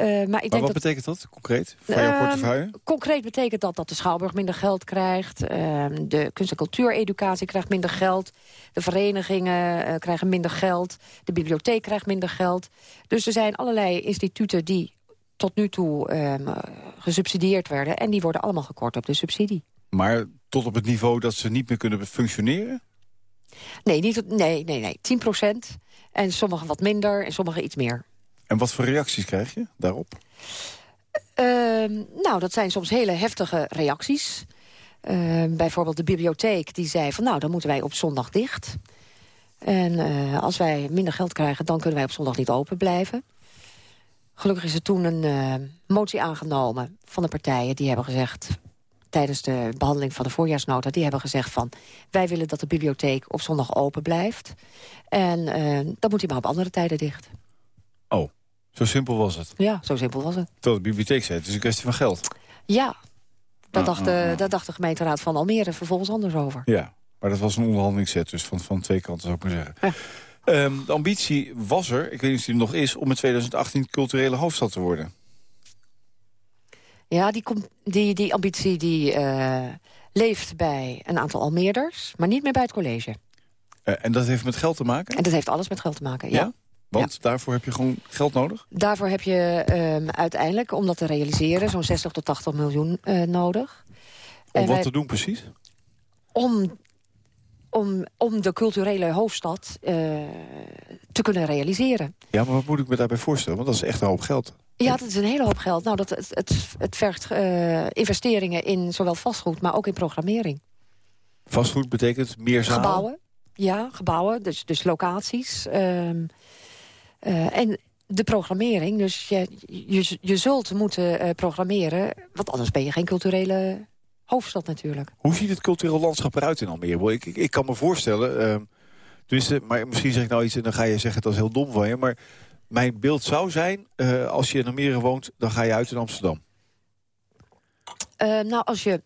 Uh, maar ik maar denk wat dat, betekent dat concreet voor jouw portefeuille? Concreet betekent dat dat de Schouwburg minder geld krijgt. Uh, de kunst- en cultuureducatie krijgt minder geld. De verenigingen uh, krijgen minder geld. De bibliotheek krijgt minder geld. Dus er zijn allerlei instituten die tot nu toe gesubsidieerd werden. En die worden allemaal gekort op de subsidie. Maar tot op het niveau dat ze niet meer kunnen functioneren? Nee, niet, nee, nee, nee. 10 procent. En sommigen wat minder en sommigen iets meer. En wat voor reacties krijg je daarop? Uh, nou, dat zijn soms hele heftige reacties. Uh, bijvoorbeeld de bibliotheek die zei van... nou, dan moeten wij op zondag dicht. En uh, als wij minder geld krijgen... dan kunnen wij op zondag niet open blijven. Gelukkig is er toen een motie aangenomen van de partijen... die hebben gezegd tijdens de behandeling van de voorjaarsnota... die hebben gezegd van, wij willen dat de bibliotheek op zondag open blijft. En dan moet hij maar op andere tijden dicht. Oh, zo simpel was het? Ja, zo simpel was het. Tot de bibliotheek zei, het is een kwestie van geld. Ja, daar, dacht, de, daar dacht de gemeenteraad van Almere vervolgens anders over. Ja, maar dat was een onderhandelingszet, dus van, van twee kanten zou ik maar zeggen. Ja. Um, de ambitie was er, ik weet niet of die er nog is... om in 2018 culturele hoofdstad te worden. Ja, die, die, die ambitie die, uh, leeft bij een aantal Almeerders... maar niet meer bij het college. Uh, en dat heeft met geld te maken? En dat heeft alles met geld te maken, ja. ja? Want ja. daarvoor heb je gewoon geld nodig? Daarvoor heb je um, uiteindelijk, om dat te realiseren... zo'n 60 tot 80 miljoen uh, nodig. Om en wat wij, te doen precies? Om, om, om de culturele hoofdstad uh, te kunnen realiseren. Ja, maar wat moet ik me daarbij voorstellen? Want dat is echt een hoop geld. Ja, dat is een hele hoop geld. Nou, dat, het, het, het vergt uh, investeringen in zowel vastgoed, maar ook in programmering. Vastgoed betekent meer zalen? Gebouwen, ja, gebouwen, dus, dus locaties... Um, Uh, en de programmering, dus je, je, je zult moeten uh, programmeren... want anders ben je geen culturele hoofdstad natuurlijk. Hoe ziet het cultureel landschap eruit in Almere? Ik, ik, ik kan me voorstellen, dus, maar misschien zeg ik nou iets... en dan ga je zeggen dat is heel dom van je... maar mijn beeld zou zijn, uh, als je in Almere woont... dan ga je uit in Amsterdam. nou, als je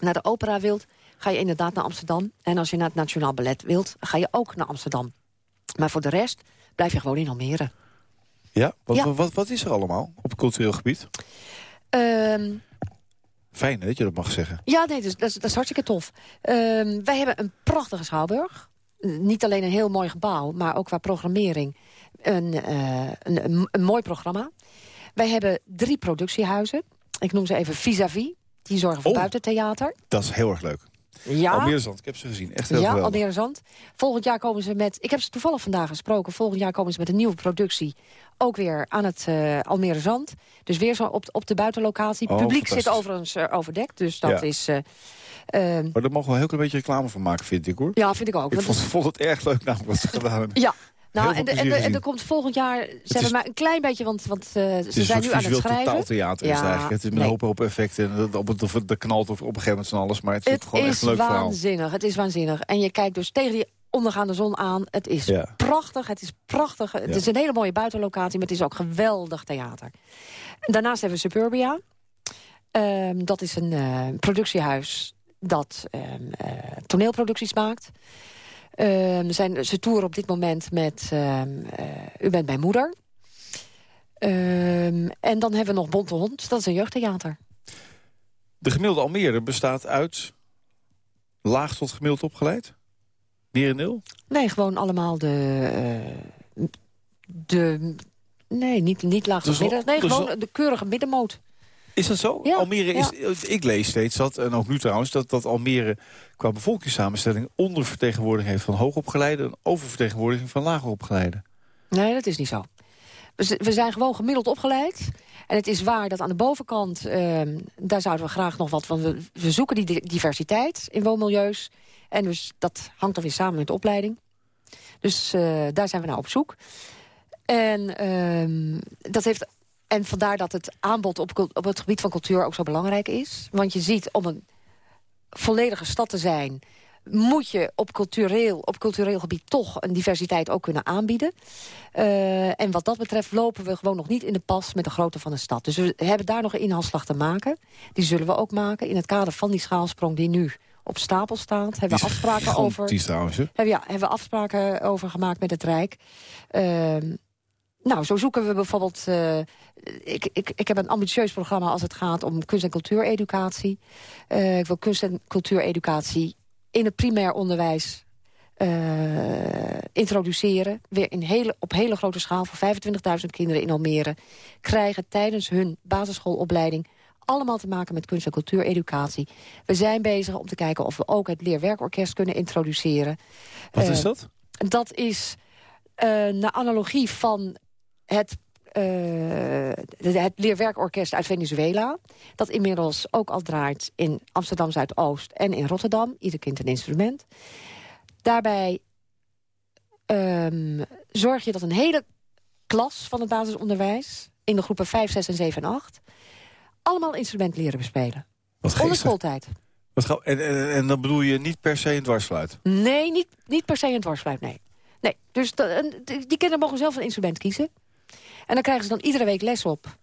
naar de opera wilt, ga je inderdaad naar Amsterdam. En als je naar het Nationaal Ballet wilt, ga je ook naar Amsterdam. Maar voor de rest blijf je gewoon in Almere. Ja? Wat, ja. wat, wat is er allemaal op cultureel gebied? Um, Fijn dat je dat mag zeggen. Ja, nee, dus, dat, is, dat is hartstikke tof. Um, wij hebben een prachtige schouwburg. Niet alleen een heel mooi gebouw, maar ook qua programmering een, uh, een, een, een, mooi programma. Wij hebben drie productiehuizen. Ik noem ze even vis-à-vis. Die zorgen voor oh, buitentheater. Dat is heel erg leuk. Ja. Almere Zand, ik heb ze gezien. Echt heel Ja, geweldig. Almere Zand. Volgend jaar komen ze met... Ik heb ze toevallig vandaag gesproken. Volgend jaar komen ze met een nieuwe productie. Ook weer aan het uh, Almere Zand. Dus weer zo op, op de buitenlocatie. Oh, publiek zit overigens uh, overdekt. Dus dat Ja. is... Uh, um, Maar daar mogen we een heel klein beetje reclame van maken, vind ik hoor. ja, vind ik ook. Ik vond, vond het erg leuk namelijk wat ze gedaan hebben. Ja. Nou, en, de, en, de, en er komt volgend jaar... Ze hebben is- maar een klein beetje, want, want uh, ze Het is zijn nu aan het schrijven. totaaltheater is het Ja, eigenlijk. Het is met nee. een hoop, hoop effecten. En dat, op het, dat knalt op, op een gegeven moment van alles. Maar het is Het gewoon echt is een leuk verhaal. waanzinnig, het is waanzinnig. En je kijkt dus tegen die ondergaande zon aan. Het is Ja. prachtig, het is prachtig. Het Ja. is een hele mooie buitenlocatie, maar het is ook geweldig theater. Daarnaast hebben we Suburbia. Ehm, dat is een eh, productiehuis dat ehm, eh, toneelproducties maakt. Ehm, zijn, ze toeren op dit moment met ehm, eh, U bent mijn moeder. Ehm, en dan hebben we nog Bonte Hond, dat is een jeugdtheater. De gemiddelde Almere bestaat uit laag tot gemiddeld opgeleid? Merendeel? Nee, gewoon allemaal de... eh, de nee, niet, niet laag tot midden. Nee, dus gewoon de keurige middenmoot. Is dat zo? Ja, Almere is, ik lees steeds dat, en ook nu trouwens, dat, dat Almere qua bevolkingssamenstelling ondervertegenwoordiging heeft van hoogopgeleiden en oververtegenwoordiging van laagopgeleiden. Nee, dat is niet zo. We, zijn gewoon gemiddeld opgeleid. En het is waar dat aan de bovenkant... ehm, daar zouden we graag nog wat van... We, we zoeken die di- diversiteit in woonmilieus. En dus dat hangt dan weer samen met de opleiding. Dus eh, daar zijn we nou op zoek. En, ehm, dat heeft, en vandaar dat het aanbod op, op het gebied van cultuur ook zo belangrijk is. Want je ziet, om een volledige stad te zijn moet je op cultureel, op cultureel gebied toch een diversiteit ook kunnen aanbieden. Uh, en wat dat betreft lopen we gewoon nog niet in de pas met de grootte van de stad. Dus we hebben daar nog een inhaalslag te maken. Die zullen we ook maken in het kader van die schaalsprong die nu op stapel staat. Hebben we afspraken over. Trouwens, hebben, ja, hebben we afspraken over gemaakt met het Rijk. Uh, nou, zo zoeken we bijvoorbeeld... Uh, ik, ik, ik heb een ambitieus programma als het gaat om kunst- en cultuureducatie. Uh, ik wil kunst- en cultuureducatie in het primair onderwijs uh, introduceren. Weer in hele, op hele grote schaal voor 25.000 kinderen in Almere... krijgen tijdens hun basisschoolopleiding allemaal te maken met kunst- en cultuureducatie. We zijn bezig om te kijken of we ook het leerwerkorkest kunnen introduceren. Wat is dat? Dat is uh, naar analogie van het uh, het Leerwerkorkest uit Venezuela. Dat inmiddels ook al draait in Amsterdam Zuidoost en in Rotterdam. Ieder kind een instrument. Daarbij um, zorg je dat een hele klas van het basisonderwijs... in de groepen 5, 6 en 7 en 8... allemaal instrument leren bespelen. Wat Onder schooltijd. Wat en, en, en, dan bedoel je niet per se een dwarsfluit? Nee, niet, niet per se een dwarsfluit, nee. nee dus die kinderen mogen zelf een instrument kiezen. En dan krijgen ze dan iedere week les op.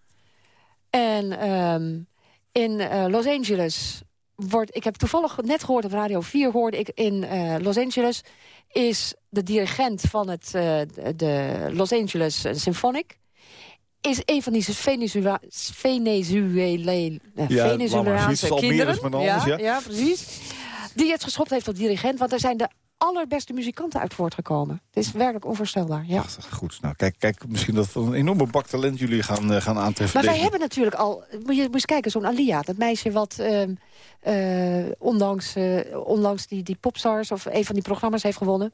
En um, in uh, Los Angeles wordt... Ik heb toevallig net gehoord op Radio 4... hoorde ik in uh, Los Angeles... is de dirigent van het, uh, de Los Angeles Symphonic... is een van die Venezuela Venezuela ja, Venezolaanse kinderen. Anders, ja, ja. ja, precies. Die het geschopt heeft tot dirigent. Want er zijn de allerbeste muzikanten uit voortgekomen. Het is werkelijk onvoorstelbaar. Ja. goed, nou kijk, kijk misschien dat we een enorme bak talent jullie gaan, uh, gaan aantreffen. Maar wij hebben natuurlijk al, moet je, moet eens kijken, zo'n Alia, dat meisje wat uh, uh, ondanks, onlangs die, die popstars of een van die programma's heeft gewonnen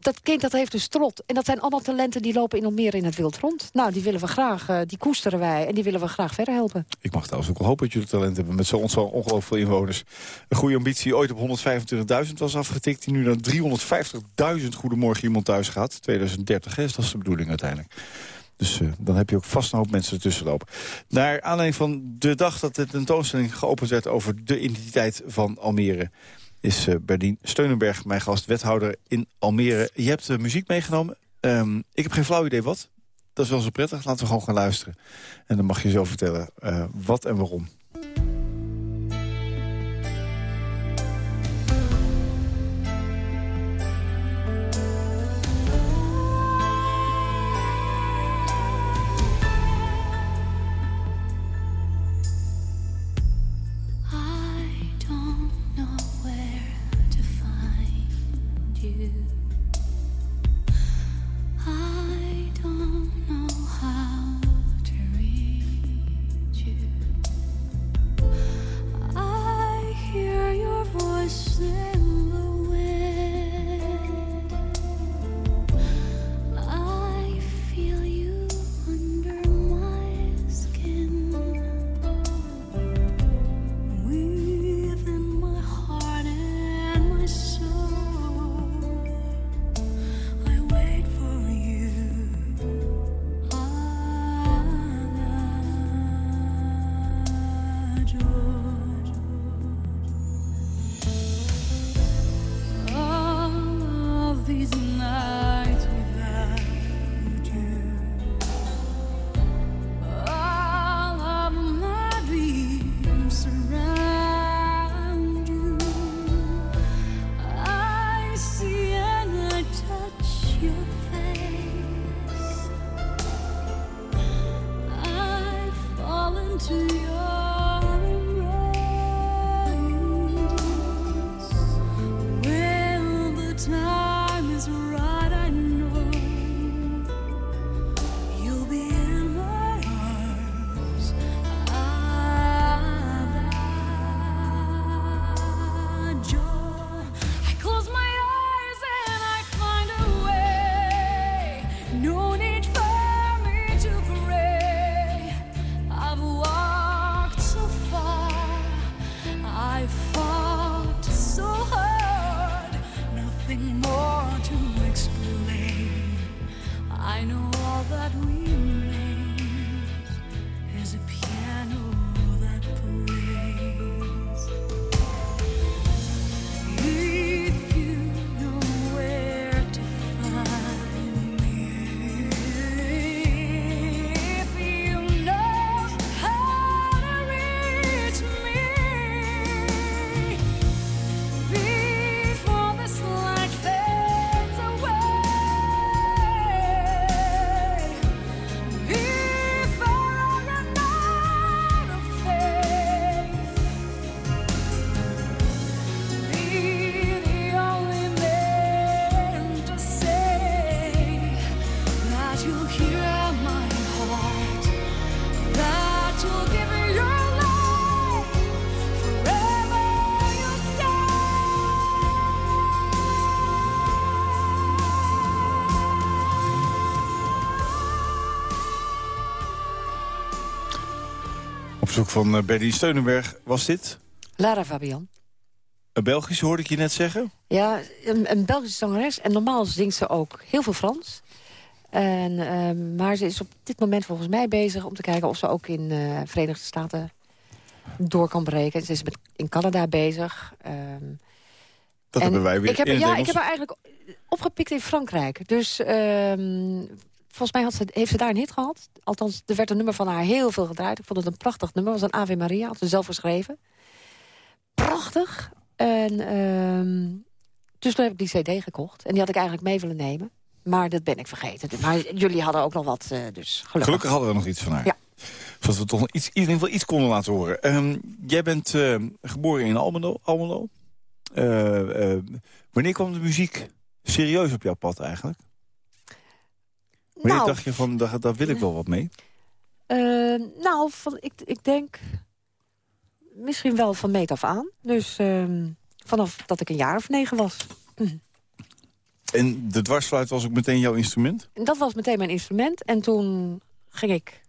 dat kind dat heeft een strot. En dat zijn allemaal talenten die lopen in meer in het wild rond. Nou, die willen we graag, uh, die koesteren wij en die willen we graag verder helpen. Ik mag trouwens ook wel hopen dat jullie talent hebben met zo'n zo ongelooflijk veel inwoners. Een goede ambitie ooit op 125.000 was afgetikt, die nu naar 350.000 Goedemorgen iemand thuis gaat. 2030 is dat is de bedoeling uiteindelijk. Dus uh, dan heb je ook vast een hoop mensen ertussen lopen. Naar aanleiding van de dag dat de tentoonstelling geopend werd... over de identiteit van Almere is uh, Berdien Steunenberg, mijn gast, wethouder in Almere. Je hebt uh, muziek meegenomen. Um, ik heb geen flauw idee wat. Dat is wel zo prettig. Laten we gewoon gaan luisteren. En dan mag je zo vertellen uh, wat en waarom. Verzoek van uh, Bernie Steunenberg was dit? Lara Fabian. Een Belgische hoorde ik je net zeggen? Ja, een, een Belgische zangeres. En normaal zingt ze ook heel veel Frans. En, uh, maar ze is op dit moment volgens mij bezig om te kijken... of ze ook in de uh, Verenigde Staten door kan breken. Ze is met, in Canada bezig. Um, dat hebben wij weer ik heb, in Ja, ik heb haar eigenlijk opgepikt in Frankrijk. Dus um, volgens mij had ze, heeft ze daar een hit gehad. Althans, er werd een nummer van haar heel veel gedraaid. Ik vond het een prachtig nummer. Het was een Ave Maria, had ze zelf geschreven. Prachtig. En, um, dus toen heb ik die cd gekocht. En die had ik eigenlijk mee willen nemen. Maar dat ben ik vergeten. Maar jullie hadden ook nog wat, uh, dus gelukkig. Gelukkig hadden we nog iets van haar. Ja. Zodat we toch iets, in ieder geval iets konden laten horen. Um, jij bent uh, geboren in Almelo. Almelo. Uh, wanneer kwam de muziek serieus op jouw pad eigenlijk? Wanneer nou, dacht je van, daar, daar wil ik wel wat mee? nou, van, ik, ik denk misschien wel van meet af aan. Dus vanaf dat ik een jaar of negen was. En de dwarsfluit was ook meteen jouw instrument? Dat was meteen mijn instrument. En toen ging ik,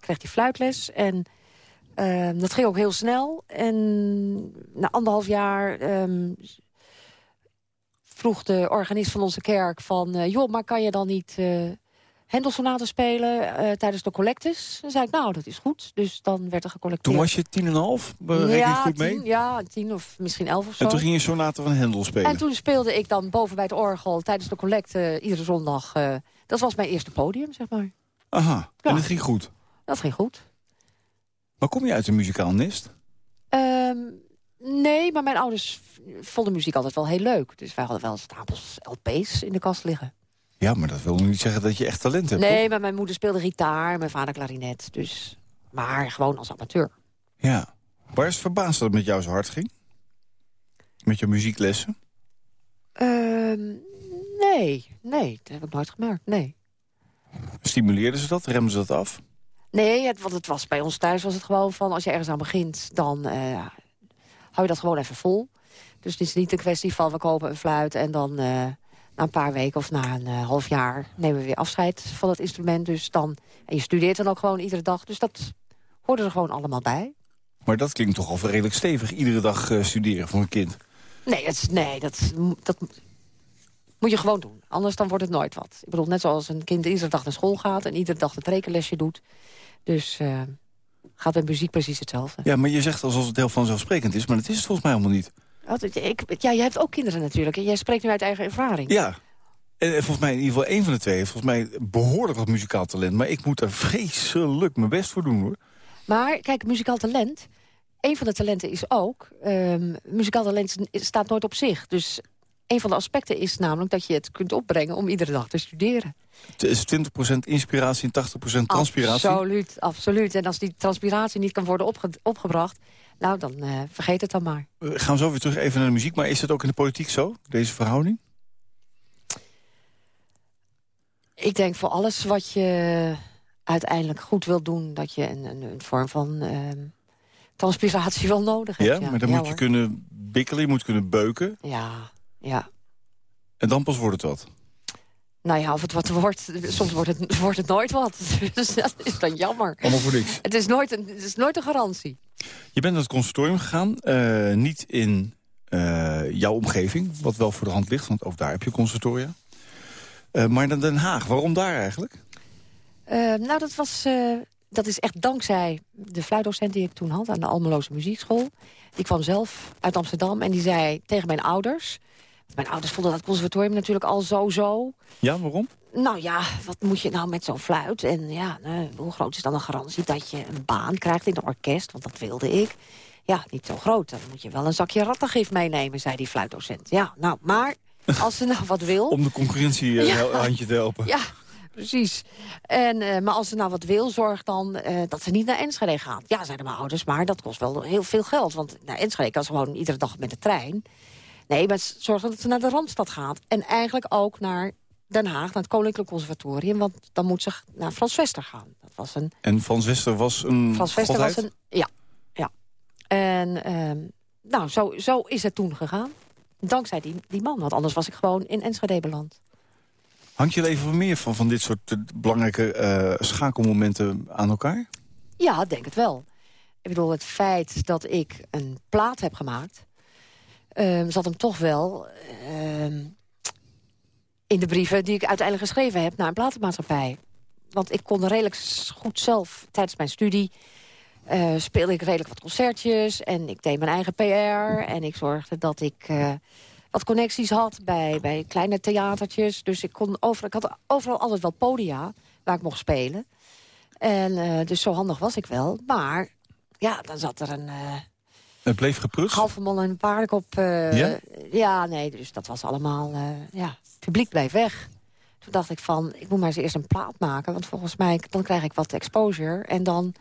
kreeg die fluitles. En uh, dat ging ook heel snel. En na anderhalf jaar um, vroeg de organist van onze kerk van... Uh, joh, maar kan je dan niet uh, Hendelsonaten spelen uh, tijdens de collectes? Dan zei ik, nou, dat is goed. Dus dan werd er gecollecteerd. Toen was je tien en een half? Reken ja, goed mee? Tien, ja, tien of misschien elf of zo. En toen ging je sonaten van Hendel spelen? En toen speelde ik dan boven bij het orgel tijdens de collecte iedere zondag. Uh, dat was mijn eerste podium, zeg maar. Aha, ja. en het ging goed? Dat ging goed. Maar kom je uit een muzikaal nest? Um, nee, maar mijn ouders vonden muziek altijd wel heel leuk. Dus wij hadden wel stapels LP's in de kast liggen. Ja, maar dat wil niet zeggen dat je echt talent hebt. Nee, toch? maar mijn moeder speelde gitaar, mijn vader klarinet. Dus, maar gewoon als amateur. Ja. Waar is het verbaasd dat het met jou zo hard ging? Met je muzieklessen? Uh, nee, nee, dat heb ik nooit gemerkt, nee. Stimuleerden ze dat? Remden ze dat af? Nee, het, want het was bij ons thuis was het gewoon van... als je ergens aan begint, dan uh, hou je dat gewoon even vol. Dus het is niet een kwestie van we kopen een fluit en dan... Uh, na een paar weken of na een uh, half jaar nemen we weer afscheid van het instrument. Dus dan, en je studeert dan ook gewoon iedere dag. Dus dat hoort er gewoon allemaal bij. Maar dat klinkt toch al redelijk stevig, iedere dag uh, studeren voor een kind. Nee, dat, nee dat, dat moet je gewoon doen. Anders dan wordt het nooit wat. Ik bedoel, net zoals een kind iedere dag naar school gaat... en iedere dag het rekenlesje doet. Dus uh, gaat met muziek precies hetzelfde. Ja, maar je zegt alsof het heel vanzelfsprekend is... maar dat is het volgens mij helemaal niet. Ik, ja, je hebt ook kinderen natuurlijk. En jij spreekt nu uit eigen ervaring. Ja. En volgens mij in ieder geval één van de twee heeft volgens mij behoorlijk wat muzikaal talent. Maar ik moet er vreselijk mijn best voor doen, hoor. Maar kijk, muzikaal talent... Een van de talenten is ook... Um, muzikaal talent staat nooit op zich. Dus een van de aspecten is namelijk dat je het kunt opbrengen... om iedere dag te studeren. Het is 20% inspiratie en 80% transpiratie? Absoluut, absoluut. En als die transpiratie niet kan worden opge opgebracht... Nou, dan uh, vergeet het dan maar. We gaan zo weer terug even naar de muziek. Maar is het ook in de politiek zo, deze verhouding? Ik denk voor alles wat je uiteindelijk goed wil doen... dat je een, een, een vorm van uh, transpiratie wel nodig hebt. Ja, ja. maar dan ja, moet je kunnen bikkelen, je moet kunnen beuken. Ja, ja. En dan pas wordt het wat. Nou ja, of het wat wordt, soms wordt het, wordt het nooit wat. Dus dat is dan jammer. Allemaal voor niks. Het is nooit een, het is nooit een garantie. Je bent naar het conservatorium gegaan, uh, niet in uh, jouw omgeving, wat wel voor de hand ligt, want ook daar heb je conservatoria. Uh, maar naar Den Haag, waarom daar eigenlijk? nou, dat, was, dat is echt dankzij de fluitdocent die ik toen had aan de Almeloze Muziekschool. Die kwam zelf uit Amsterdam en die zei tegen mijn ouders... Mijn ouders vonden dat conservatorium natuurlijk al zo-zo. Ja, waarom? Nou ja, wat moet je nou met zo'n fluit? En ja, nou, hoe groot is dan een garantie dat je een baan krijgt in een orkest? Want dat wilde ik. Ja, niet zo groot. Dan moet je wel een zakje rattengif meenemen, zei die fluitdocent. Ja, nou, maar als ze nou wat wil... Om de concurrentie uh, ja. handje te helpen. Ja, precies. En, uh, maar als ze nou wat wil, zorg dan uh, dat ze niet naar Enschede gaat. Ja, zeiden mijn ouders, maar dat kost wel heel veel geld. Want naar Enschede kan ze gewoon iedere dag met de trein... Nee, maar zorg dat ze naar de Randstad gaat. En eigenlijk ook naar Den Haag, naar het Koninklijk Conservatorium. Want dan moet ze naar Frans Wester gaan. Dat was een... En Frans Wester was een Frans Wester godheid? was een... Ja, ja. En um, nou, zo, zo is het toen gegaan. Dankzij die, die man, want anders was ik gewoon in Enschede beland. Hangt je even meer van, van dit soort belangrijke uh, schakelmomenten aan elkaar? Ja, denk het wel. Ik bedoel, het feit dat ik een plaat heb gemaakt... ehm, zat hem toch wel ehm, in de brieven die ik uiteindelijk geschreven heb... naar een platenmaatschappij. Want ik kon redelijk goed zelf, tijdens mijn studie... eh, speelde ik redelijk wat concertjes en ik deed mijn eigen PR... en ik zorgde dat ik eh, wat connecties had bij, bij kleine theatertjes. Dus ik, kon overal, ik had overal altijd wel podia waar ik mocht spelen. En eh, dus zo handig was ik wel. Maar ja, dan zat er een Het bleef geprutst. halve man en een paardenkop. eh, Ja? ja, nee, dus dat was allemaal... eh, ja, het publiek bleef weg. Toen dacht ik van, ik moet maar eens eerst een plaat maken. Want volgens mij, dan krijg ik wat exposure. En dan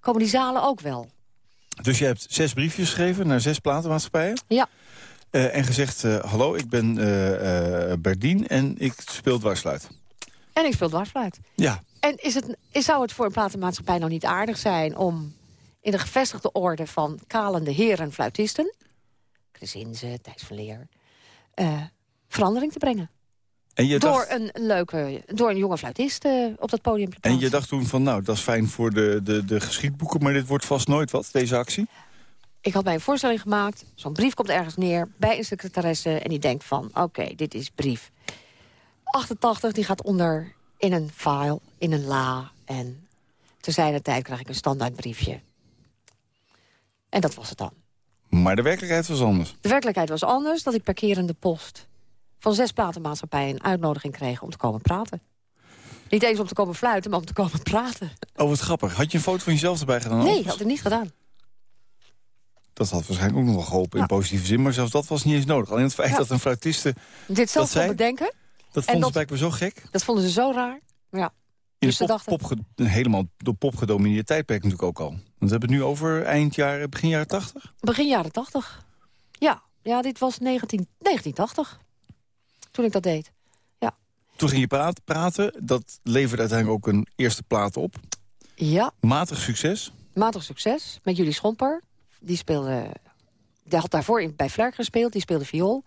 komen die zalen ook wel. Dus je hebt zes briefjes geschreven naar zes platenmaatschappijen. Ja. Eh, en gezegd, hallo, ik ben eh eh Berdien en ik speel dwarsluit. En ik speel dwarsfluit. Ja, En is het, is, zou het voor een platenmaatschappij nou niet aardig zijn... om in de gevestigde orde van kalende heren fluitisten... Chris Inze, Thijs van Leer... eh, verandering te brengen. en je, Door dacht, een, leuke, door een jonge fluitist eh, op dat podium te en plaatsen. je dacht toen van, nou, dat is fijn voor de, de, de geschiedboeken... maar dit wordt vast nooit wat, deze actie. Ik had mij een voorstelling gemaakt. Zo'n brief komt ergens neer bij een secretaresse... en die denkt van, oké, dit is brief 88. Die gaat onder in een file, in een la. En te zijner tijd krijg ik een standaard briefje. En dat was het dan. Maar de werkelijkheid was anders. De werkelijkheid was anders, dat ik per keer in de post... van zes platenmaatschappijen een uitnodiging kreeg om te komen praten. Niet eens om te komen fluiten, maar om te komen praten. Oh, wat grappig. Had je een foto van jezelf erbij gedaan? Nee, had ik niet gedaan. Dat had waarschijnlijk ook nog wel geholpen in positieve zin. Maar zelfs dat was niet eens nodig. Alleen het feit Ja. dat een fluitiste... Dit zelf kon bedenken, Dat vonden dat- ze blijkbaar zo gek. dat vonden ze zo raar. Ja. In Dus ze pop, dachten- pop, helemaal door pop gedomineerd tijdperk natuurlijk ook al. Want we hebben het nu over eind jaren, begin jaren 80. Begin jaren 80. Ja, ja dit was 19, 1980. Toen ik dat deed. Toen ging je praat, praten. Dat leverde uiteindelijk ook een eerste plaat op. Ja, Matig succes. matig succes. Met jullie Schomper. Die speelde... Die had daarvoor in, bij Flerk gespeeld. Die speelde viool.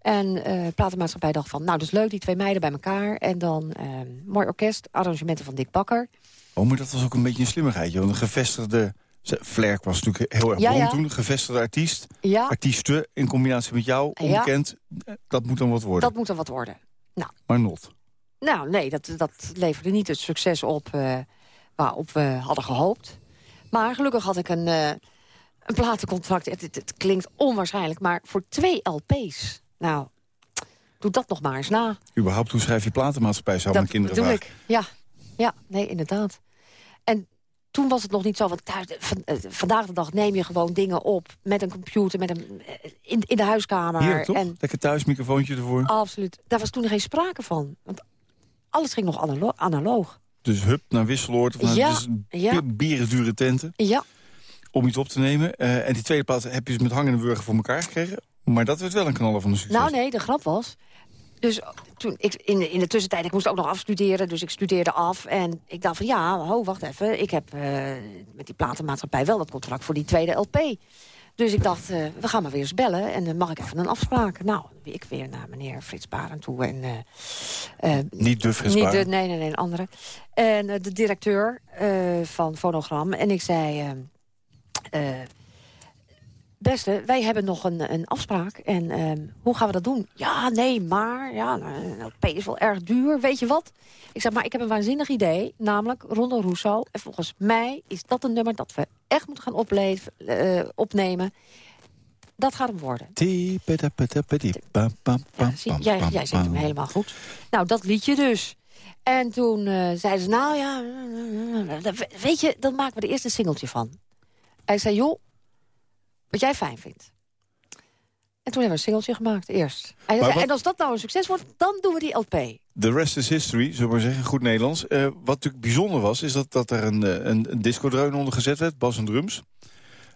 En eh platenmaatschappij dacht van... Nou, dat is leuk, die twee meiden bij elkaar. En dan eh, mooi orkest, arrangementen van Dick Bakker. Oh, maar dat was ook een beetje een slimmigheidje. Want een gevestigde... Flerk was natuurlijk heel erg Ja, ja. toen. Gevestigde artiest. Ja, Artiesten in combinatie met jou, Ja. onbekend. Dat moet dan wat worden. dat moet er wat worden. Maar not. Nou, nee, dat, dat leverde niet het succes op eh, waarop we hadden gehoopt. Maar gelukkig had ik een, eh, een platencontract. Het, het, het klinkt onwaarschijnlijk, maar voor twee LP's. Nou, doe dat nog maar eens na. Überhaupt, hoe schrijf je platenmaatschappij, zou dat mijn kinderen vragen. ik. Ja, ja, nee, inderdaad. En toen was het nog niet zo, want thuis, van, eh, vandaag de dag neem je gewoon dingen op... met een computer, met een, eh, in, in de huiskamer. Heerlijk, toch? En Lekker thuis, microfoontje ervoor. absoluut, daar was toen geen sprake van. Want alles ging nog analo analoog. Dus hup, naar Wisseloord. Of naar Ja, dus ja. tenten. Ja, Om iets op te nemen. Eh, en die tweede plaats heb je dus met hangende wurgen voor elkaar gekregen. Maar dat werd wel een knaller van een succes. Nou nee, de grap was... Dus toen ik in, de- in de tussentijd, ik moest ook nog afstuderen, dus ik studeerde af. En ik dacht van ja, ho, wacht even. Ik heb eh, met die platenmaatschappij wel dat contract voor die tweede LP. Dus ik dacht, eh, we gaan maar weer eens bellen. En dan mag ik even een afspraak. Nou, ik weer naar meneer Frits Barend toe. En, eh, Niet de Frits niet de, nee, nee, nee, een andere. En de directeur van Fonogram. En ik zei... eh, eh, beste, wij hebben nog een, een afspraak. En ehm, hoe gaan we dat doen? Ja, nee, maar... Ja, nou, LP is wel erg duur, weet je wat? Ik zeg, maar ik heb een waanzinnig idee. Namelijk Ronde Rousseau. En volgens mij is dat een nummer dat we echt moeten gaan opleven, eh, opnemen. Dat gaat hem worden. Ja, zie, jij, zingt hem helemaal goed. Nou, dat liedje dus. En toen eh, zeiden ze, nou ja, weet je, dan maken we de eerste singeltje van. Hij zei, joh, wat jij fijn vindt. En toen hebben we een singeltje gemaakt, eerst. Wat- En als dat nou een succes wordt, dan doen we die LP. The rest is history, zullen we maar zeggen, goed Nederlands. Eh, wat natuurlijk bijzonder was, is dat, dat er een, eh, een, een discodreun onder gezet werd, bas en drums.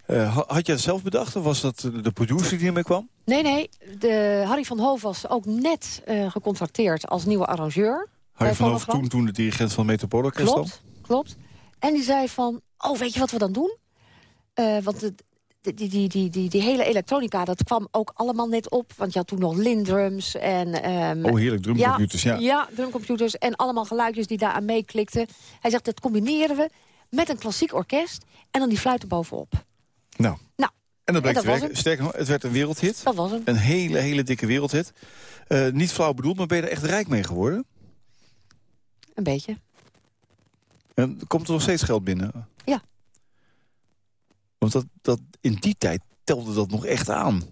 Eh, ha- had jij het zelf bedacht of was dat de producer die ermee kwam? Nee, nee, de Harry van Hoof was ook net gecontracteerd als nieuwe arrangeur. Harry van Hoof, toen, toen de dirigent van het Metropoolorkest al? Klopt, klopt. En die zei van, oh, weet je wat we dan doen? Want de, die, die, die, die, die, hele elektronica, dat kwam ook allemaal net op. Want je had toen nog Lindrums en... ehm, Oh, heerlijk, drumcomputers, ja. ja, drumcomputers en allemaal geluidjes die daaraan meeklikten. Hij zegt, dat combineren we. met een klassiek orkest en dan die fluiten bovenop. Nou, Nou, en dat bleek dat te was werken. Sterker nog, het werd een wereldhit. dat was hem. Een hele, hele dikke wereldhit. Eh, niet flauw bedoeld, maar ben je er echt rijk mee geworden? Een beetje. En komt er nog steeds geld binnen? Ja. Want dat, dat, in die tijd telde dat nog echt aan.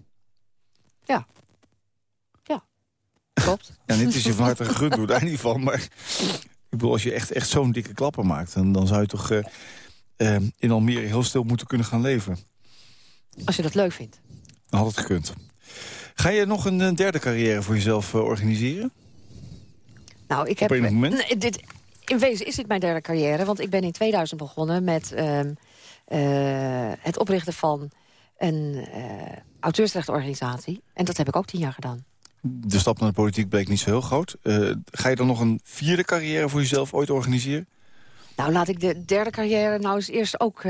Klopt. Ja, dit is je van harte gegund, doe daar niet van. Maar ik bedoel, als je echt, echt zo'n dikke klapper maakt... Dan, dan zou je toch eh, eh, in Almere heel stil moeten kunnen gaan leven. Als je dat leuk vindt. Dan had het gekund. Ga je nog een, derde carrière voor jezelf eh, organiseren? Nou, ik heb... enig moment? Nee, dit, in wezen is dit mijn derde carrière. Want ik ben in 2000 begonnen met ehm, eh, het oprichten van een uh, auteursrechtenorganisatie. En dat heb ik ook tien jaar gedaan. De stap naar de politiek bleek niet zo heel groot. Uh, ga je dan nog een vierde carrière voor jezelf ooit organiseren? Nou, laat ik de derde carrière nou eens eerst ook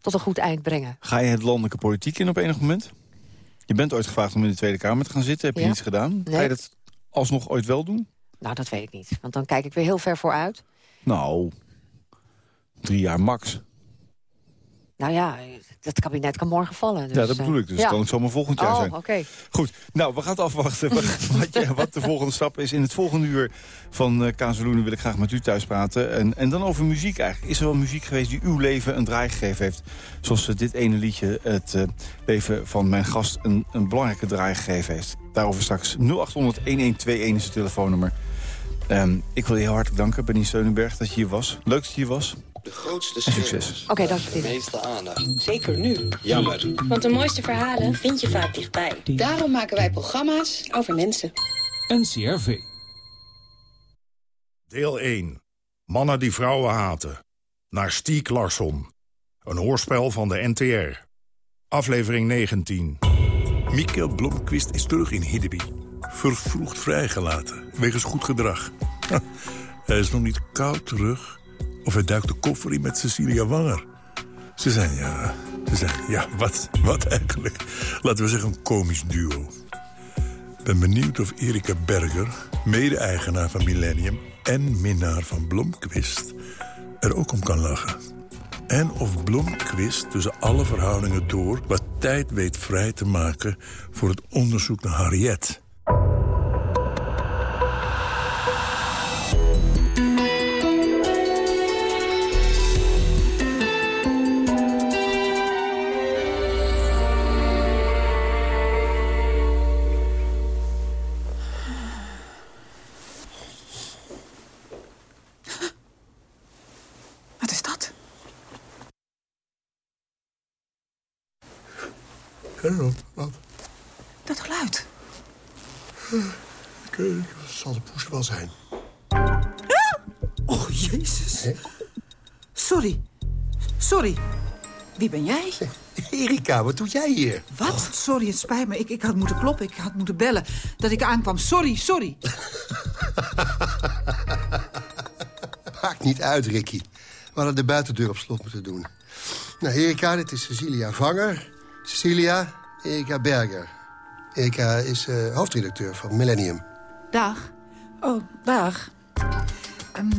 tot een goed eind brengen. Ga je het landelijke politiek in op enig moment? Je bent ooit gevraagd om in de Tweede Kamer te gaan zitten. Heb je Ja. niets gedaan? Nee. Ga je dat alsnog ooit wel doen? Nou, dat weet ik niet. Want dan kijk ik weer heel ver vooruit. Nou, drie jaar max. Nou ja, het kabinet kan morgen vallen. Dus, ja, dat bedoel ik. Dus ja. het kan ook zomaar volgend jaar Oh, zijn. oké. Goed, nou, we gaan het afwachten wat, je, wat de volgende stap is. In het volgende uur van uh, Kazeloenen wil ik graag met u thuis praten. En, en dan over muziek eigenlijk. Is er wel muziek geweest die uw leven een draai gegeven heeft? Zoals uh, dit ene liedje het uh, leven van mijn gast een, een belangrijke draai gegeven heeft. Daarover straks 0800-1121 is het telefoonnummer. Um, ik wil je heel hartelijk danken, Benny Steunenberg, dat je hier was. Leuk dat je hier was. De grootste succes. Oké, okay, dank je. De meeste aandacht. Zeker nu. Jammer. Want de mooiste verhalen vind je vaak dichtbij. Daarom maken wij programma's over mensen. NCRV. Deel 1. Mannen die vrouwen haten. Naar Stiek Larsson. Een hoorspel van de NTR. Aflevering 19. Mikkel Blomqvist is terug in Hiddeby. Vervroegd vrijgelaten, wegens goed gedrag. Hij is nog niet koud terug... of hij duikt de koffer in met Cecilia Wanger. Ze zijn, ja... Ze zijn, ja, wat, wat eigenlijk? Laten we zeggen een komisch duo. ben benieuwd of Erika Berger, mede-eigenaar van Millennium... en minnaar van Blomqvist, er ook om kan lachen. En of Blomqvist tussen alle verhoudingen door... wat tijd weet vrij te maken voor het onderzoek naar Harriet... Wat? Dat geluid. Ik, ik zal de poes wel zijn. Oh, jezus. Sorry. Sorry. Wie ben jij? Erika, wat doe jij hier? Wat? Sorry, het spijt me. Ik, ik had moeten kloppen. Ik had moeten bellen dat ik aankwam. Sorry, sorry. Maakt niet uit, Ricky. We hadden de buitendeur op slot moeten doen. Nou, Erika, dit is Cecilia Vanger. Cecilia, Erika Berger. Erika is uh, hoofdredacteur van Millennium. Dag. Oh, dag. Um,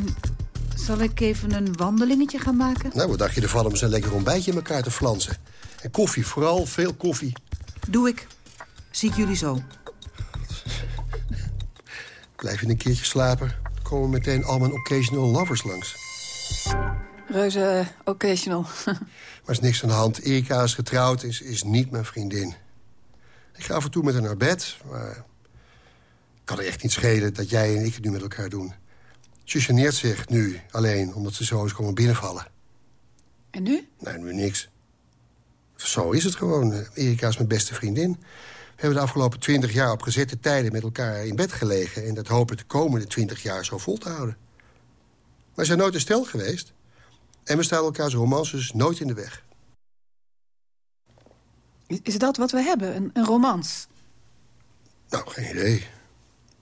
zal ik even een wandelingetje gaan maken? Nou, wat dacht je ervan om eens een lekker ontbijtje in elkaar te flansen? En koffie, vooral veel koffie. Doe ik. Zie ik jullie zo. Blijf je een keertje slapen, dan komen meteen al mijn occasional lovers langs. Reuze uh, occasional. maar is niks aan de hand. Erika is getrouwd, is, is niet mijn vriendin. Ik ga af en toe met haar naar bed, maar... kan er echt niet schelen dat jij en ik het nu met elkaar doen. Ze geneert zich nu alleen omdat ze zo is komen binnenvallen. En nu? Nee, nu niks. Zo is het gewoon. Erika is mijn beste vriendin. We hebben de afgelopen twintig jaar op gezette tijden met elkaar in bed gelegen... en dat hopen de komende twintig jaar zo vol te houden. We zijn nooit een stel geweest. En we staan elkaars romances nooit in de weg. Is dat wat we hebben, een, een romans? Nou, geen idee.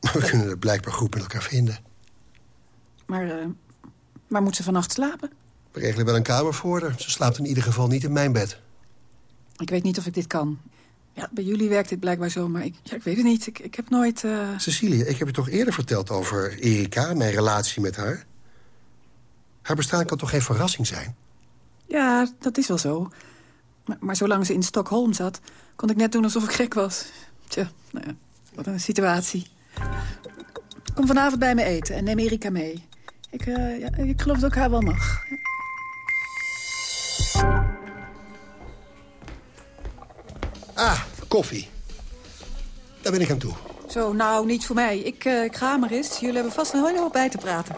Maar we kunnen het blijkbaar goed met elkaar vinden. Maar uh, waar moet ze vannacht slapen? We regelen wel een kamer voor haar. Ze slaapt in ieder geval niet in mijn bed. Ik weet niet of ik dit kan. Ja, bij jullie werkt dit blijkbaar zo, maar ik, ja, ik weet het niet. Ik, ik heb nooit... Uh... Cecilia, ik heb je toch eerder verteld over Erika, mijn relatie met haar? Haar bestaan kan toch geen verrassing zijn? Ja, dat is wel zo. Maar, maar zolang ze in Stockholm zat, kon ik net doen alsof ik gek was. Tja, nou ja, wat een situatie. Kom vanavond bij me eten en neem Erika mee. Ik, uh, ja, ik geloof dat ik haar wel mag. Ah, koffie. Daar ben ik aan toe. Zo, nou, niet voor mij. Ik, uh, ik ga maar eens. Jullie hebben vast een hele hoop bij te praten.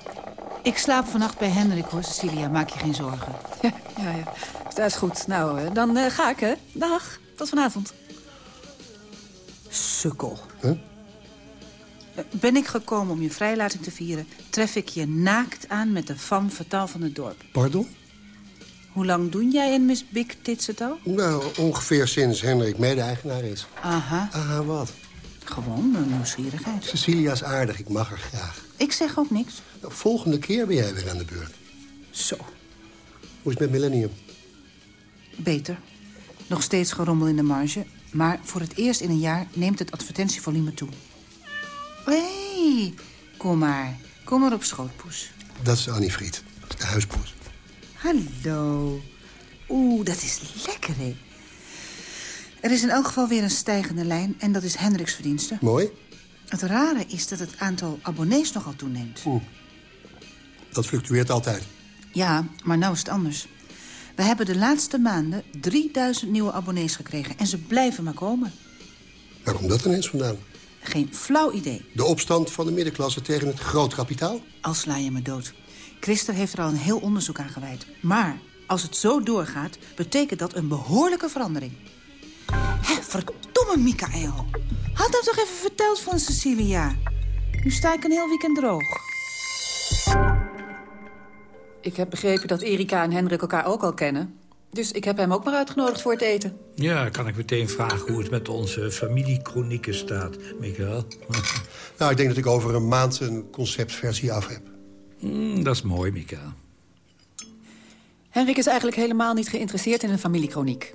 Ik slaap vannacht bij Hendrik, hoor, Cecilia. Maak je geen zorgen. Ja, ja, ja. Dat is goed. Nou, uh, dan uh, ga ik, hè. Dag. Tot vanavond. Sukkel. Huh? Ben ik gekomen om je vrijlating te vieren... tref ik je naakt aan met de femme fatale van het dorp. Pardon? Hoe lang doen jij in Miss Big Tits het al? Nou, ongeveer sinds Hendrik mede-eigenaar is. Aha. Aha, wat? Gewoon een nieuwsgierigheid. Cecilia is aardig, ik mag haar graag. Ik zeg ook niks. Nou, volgende keer ben jij weer aan de beurt. Zo. Hoe is het met Millennium? Beter. Nog steeds gerommel in de marge. Maar voor het eerst in een jaar neemt het advertentievolume toe. Hé, hey, kom maar. Kom maar op schootpoes. Dat is Annie Friet, de huispoes. Hallo. Oeh, dat is lekker, hè? Er is in elk geval weer een stijgende lijn en dat is Hendricks verdienste. Mooi. Het rare is dat het aantal abonnees nogal toeneemt. Oeh. Dat fluctueert altijd. Ja, maar nou is het anders. We hebben de laatste maanden 3000 nieuwe abonnees gekregen en ze blijven maar komen. Waar komt dat ineens vandaan? Geen flauw idee. De opstand van de middenklasse tegen het groot kapitaal? Al sla je me dood. Christer heeft er al een heel onderzoek aan gewijd. Maar als het zo doorgaat, betekent dat een behoorlijke verandering. Hé, verdomme, Michael. Had dat toch even verteld van Cecilia. Nu sta ik een heel weekend droog. Ik heb begrepen dat Erika en Hendrik elkaar ook al kennen. Dus ik heb hem ook maar uitgenodigd voor het eten. Ja, kan ik meteen vragen hoe het met onze familiekronieken staat, Michael? nou, ik denk dat ik over een maand een conceptversie af heb. Mm, dat is mooi, Michael. Henrik is eigenlijk helemaal niet geïnteresseerd in een familiekroniek.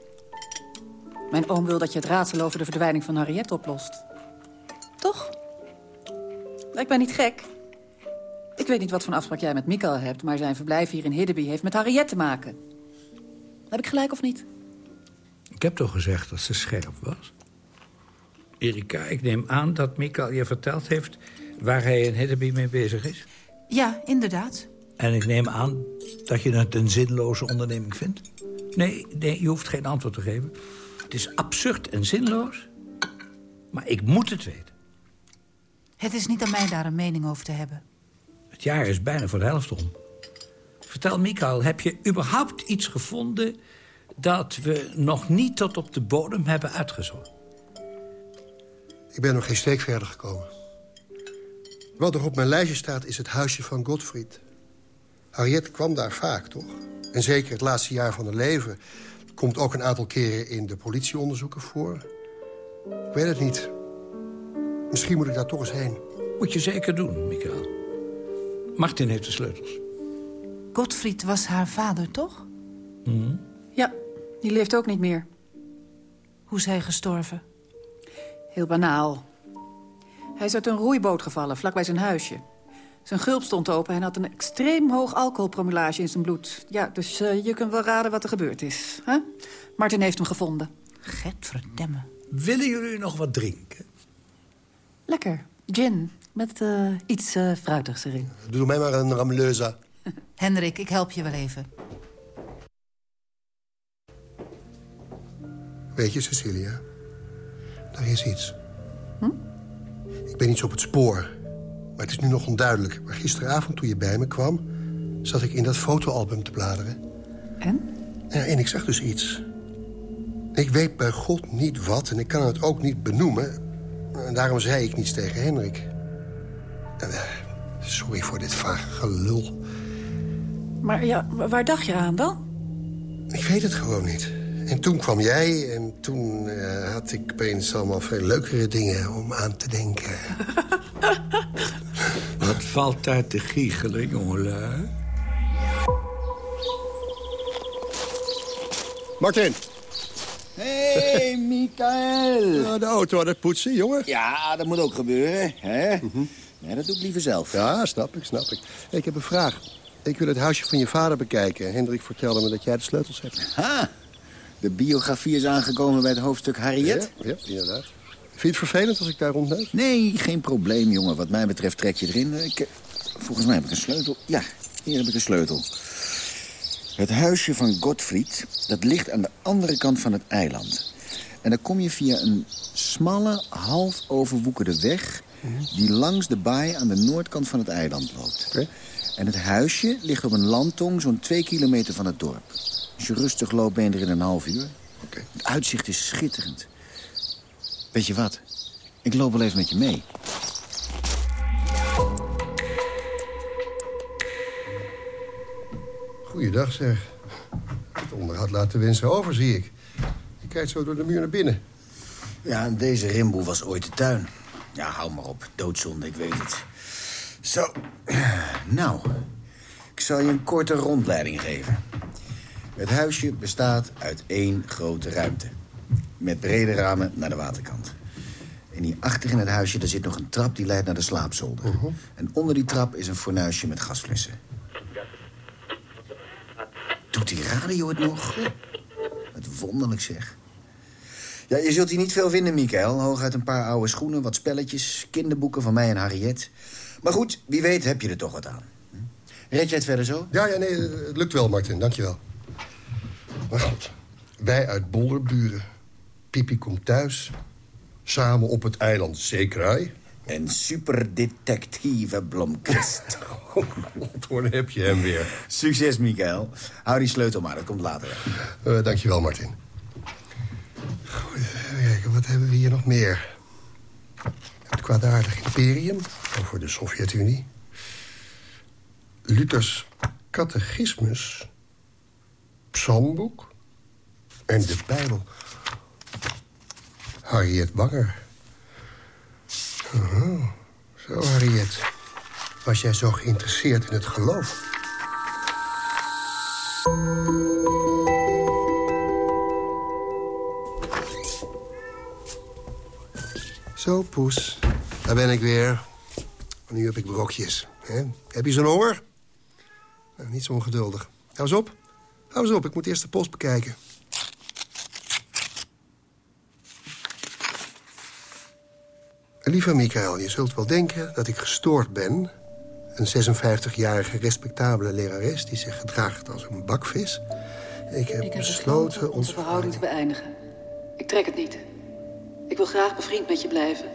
Mijn oom wil dat je het raadsel over de verdwijning van Harriet oplost. Toch? Ik ben niet gek. Ik weet niet wat voor afspraak jij met Mikael hebt... maar zijn verblijf hier in Hiddeby heeft met Harriet te maken. Heb ik gelijk of niet? Ik heb toch gezegd dat ze scherp was? Erika, ik neem aan dat Mikael je verteld heeft... waar hij in Hiddeby mee bezig is? Ja, inderdaad. En ik neem aan dat je het een zinloze onderneming vindt? Nee, nee, je hoeft geen antwoord te geven. Het is absurd en zinloos, maar ik moet het weten. Het is niet aan mij daar een mening over te hebben. Het jaar is bijna voor de helft om. Vertel, Mikael, heb je überhaupt iets gevonden... dat we nog niet tot op de bodem hebben uitgezocht? Ik ben nog geen steek verder gekomen. Wat er op mijn lijstje staat is het huisje van Godfried. Harriet kwam daar vaak, toch? En zeker het laatste jaar van haar leven... komt ook een aantal keren in de politieonderzoeken voor. Ik weet het niet. Misschien moet ik daar toch eens heen. Moet je zeker doen, Mikael. Martin heeft de sleutels. Godfried was haar vader, toch? Mm. Ja, die leeft ook niet meer. Hoe is hij gestorven? Heel banaal. Hij is uit een roeiboot gevallen, vlakbij zijn huisje. Zijn gulp stond open en had een extreem hoog alcoholpromillage in zijn bloed. Ja, dus uh, je kunt wel raden wat er gebeurd is. Hè? Martin heeft hem gevonden. Getverdemme. Willen jullie nog wat drinken? Lekker. Gin. Met uh, iets uh, fruitigs erin. Doe mij maar een ramleuza. Hendrik, ik help je wel even. Weet je, Cecilia, er is iets. Hm? Ik ben iets op het spoor, maar het is nu nog onduidelijk. Maar gisteravond, toen je bij me kwam, zat ik in dat fotoalbum te bladeren. En? Ja, en ik zag dus iets. Ik weet bij God niet wat en ik kan het ook niet benoemen. En daarom zei ik niets tegen Hendrik. Sorry voor dit vage gelul. Maar ja, waar dacht je aan dan? Ik weet het gewoon niet. En toen kwam jij en toen uh, had ik opeens allemaal veel leukere dingen om aan te denken. Wat valt daar te giechelen, jongelui? Martin! Hey, Mikael. de auto aan het poetsen, jongen. Ja, dat moet ook gebeuren, hè? Mm -hmm. ja, dat doe ik liever zelf. Ja, snap ik, snap ik. Hey, ik heb een vraag. Ik wil het huisje van je vader bekijken. Hendrik vertelde me dat jij de sleutels hebt. Ha! De biografie is aangekomen bij het hoofdstuk Harriet. Ja, ja inderdaad. Vind je het vervelend als ik daar rondneus? Nee, geen probleem, jongen. Wat mij betreft trek je erin. Ik, eh, volgens mij heb ik een sleutel. Ja, hier heb ik een sleutel. Het huisje van Gottfried, dat ligt aan de andere kant van het eiland. En dan kom je via een smalle, half overwoekerde weg... die langs de baai aan de noordkant van het eiland loopt. En het huisje ligt op een landtong zo'n twee kilometer van het dorp. Als je rustig loopt, ben je er in een half uur. Het uitzicht is schitterend. Weet je wat? Ik loop wel even met je mee. Goeiedag, zeg. Het onderhoud laat de wensen over, zie ik. Je kijkt zo door de muur naar binnen. Ja, en deze rimboe was ooit de tuin. Ja, hou maar op. Doodzonde, ik weet het. Zo. Nou, ik zal je een korte rondleiding geven. Het huisje bestaat uit één grote ruimte. Met brede ramen naar de waterkant. En hier achter in het huisje daar zit nog een trap die leidt naar de slaapzolder. En onder die trap is een fornuisje met gasflessen. Doet die radio het nog? Wat wonderlijk zeg. Ja, je zult hier niet veel vinden, Michael. Hooguit een paar oude schoenen, wat spelletjes, kinderboeken van mij en Harriet. Maar goed, wie weet heb je er toch wat aan. Red jij het verder zo? Ja, ja, nee, het lukt wel, Martin. Dankjewel. Maar goed, wij uit Bolderburen. Pipi komt thuis. Samen op het eiland Zeekraai. En superdetectieve Blomkist. Hoor, heb je hem weer. Succes, Michael. Hou die sleutel maar, dat komt later. Uh, dankjewel, Martin. Goed, even kijken, wat hebben we hier nog meer? Het kwaadaardig imperium over de Sovjet-Unie. Luthers catechismus. Psalmboek. En de Bijbel. Harriet Banger. Oh, zo, Harriet. Was jij zo geïnteresseerd in het geloof? Zo, poes. Daar ben ik weer. Nu heb ik brokjes. Heb je zo'n honger? Nou, niet zo ongeduldig. Hou eens op. Hou eens op, ik moet eerst de post bekijken. Lieve Michael, je zult wel denken dat ik gestoord ben. Een 56-jarige respectabele lerares die zich gedraagt als een bakvis. Ik heb, Ik heb besloten onze verhouding te beëindigen. Ik trek het niet. Ik wil graag bevriend met je blijven,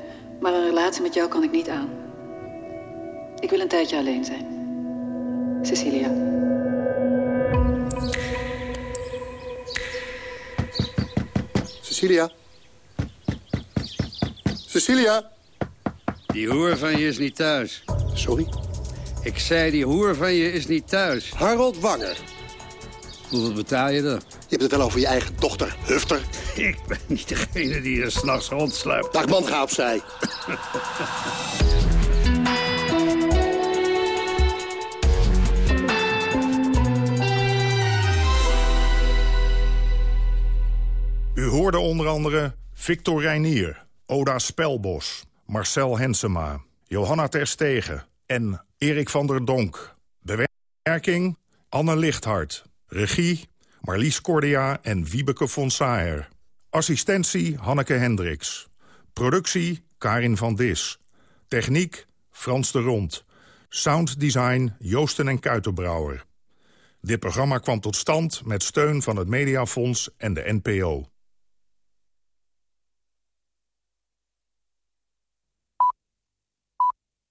maar een relatie met jou kan ik niet aan. Ik wil een tijdje alleen zijn. Cecilia. Cecilia? Cecilia? Die hoer van je is niet thuis. Sorry? Ik zei, die hoer van je is niet thuis. Harold Wanger. Hoeveel betaal je er? Je hebt het wel over je eigen dochter, Hufter. Ik ben niet degene die er s'nachts rondsluipt. Dag man, ga opzij. U hoorde onder andere Victor Reinier, Oda Spelbos, Marcel Hensema, Johanna Terstegen en Erik van der Donk. Bewerking Anne Lichthart. Regie Marlies Cordia en Wiebeke von Saer. Assistentie Hanneke Hendricks. Productie Karin van Dis. Techniek Frans de Rond. Sounddesign Joosten en Kuitenbrouwer. Dit programma kwam tot stand met steun van het Mediafonds en de NPO.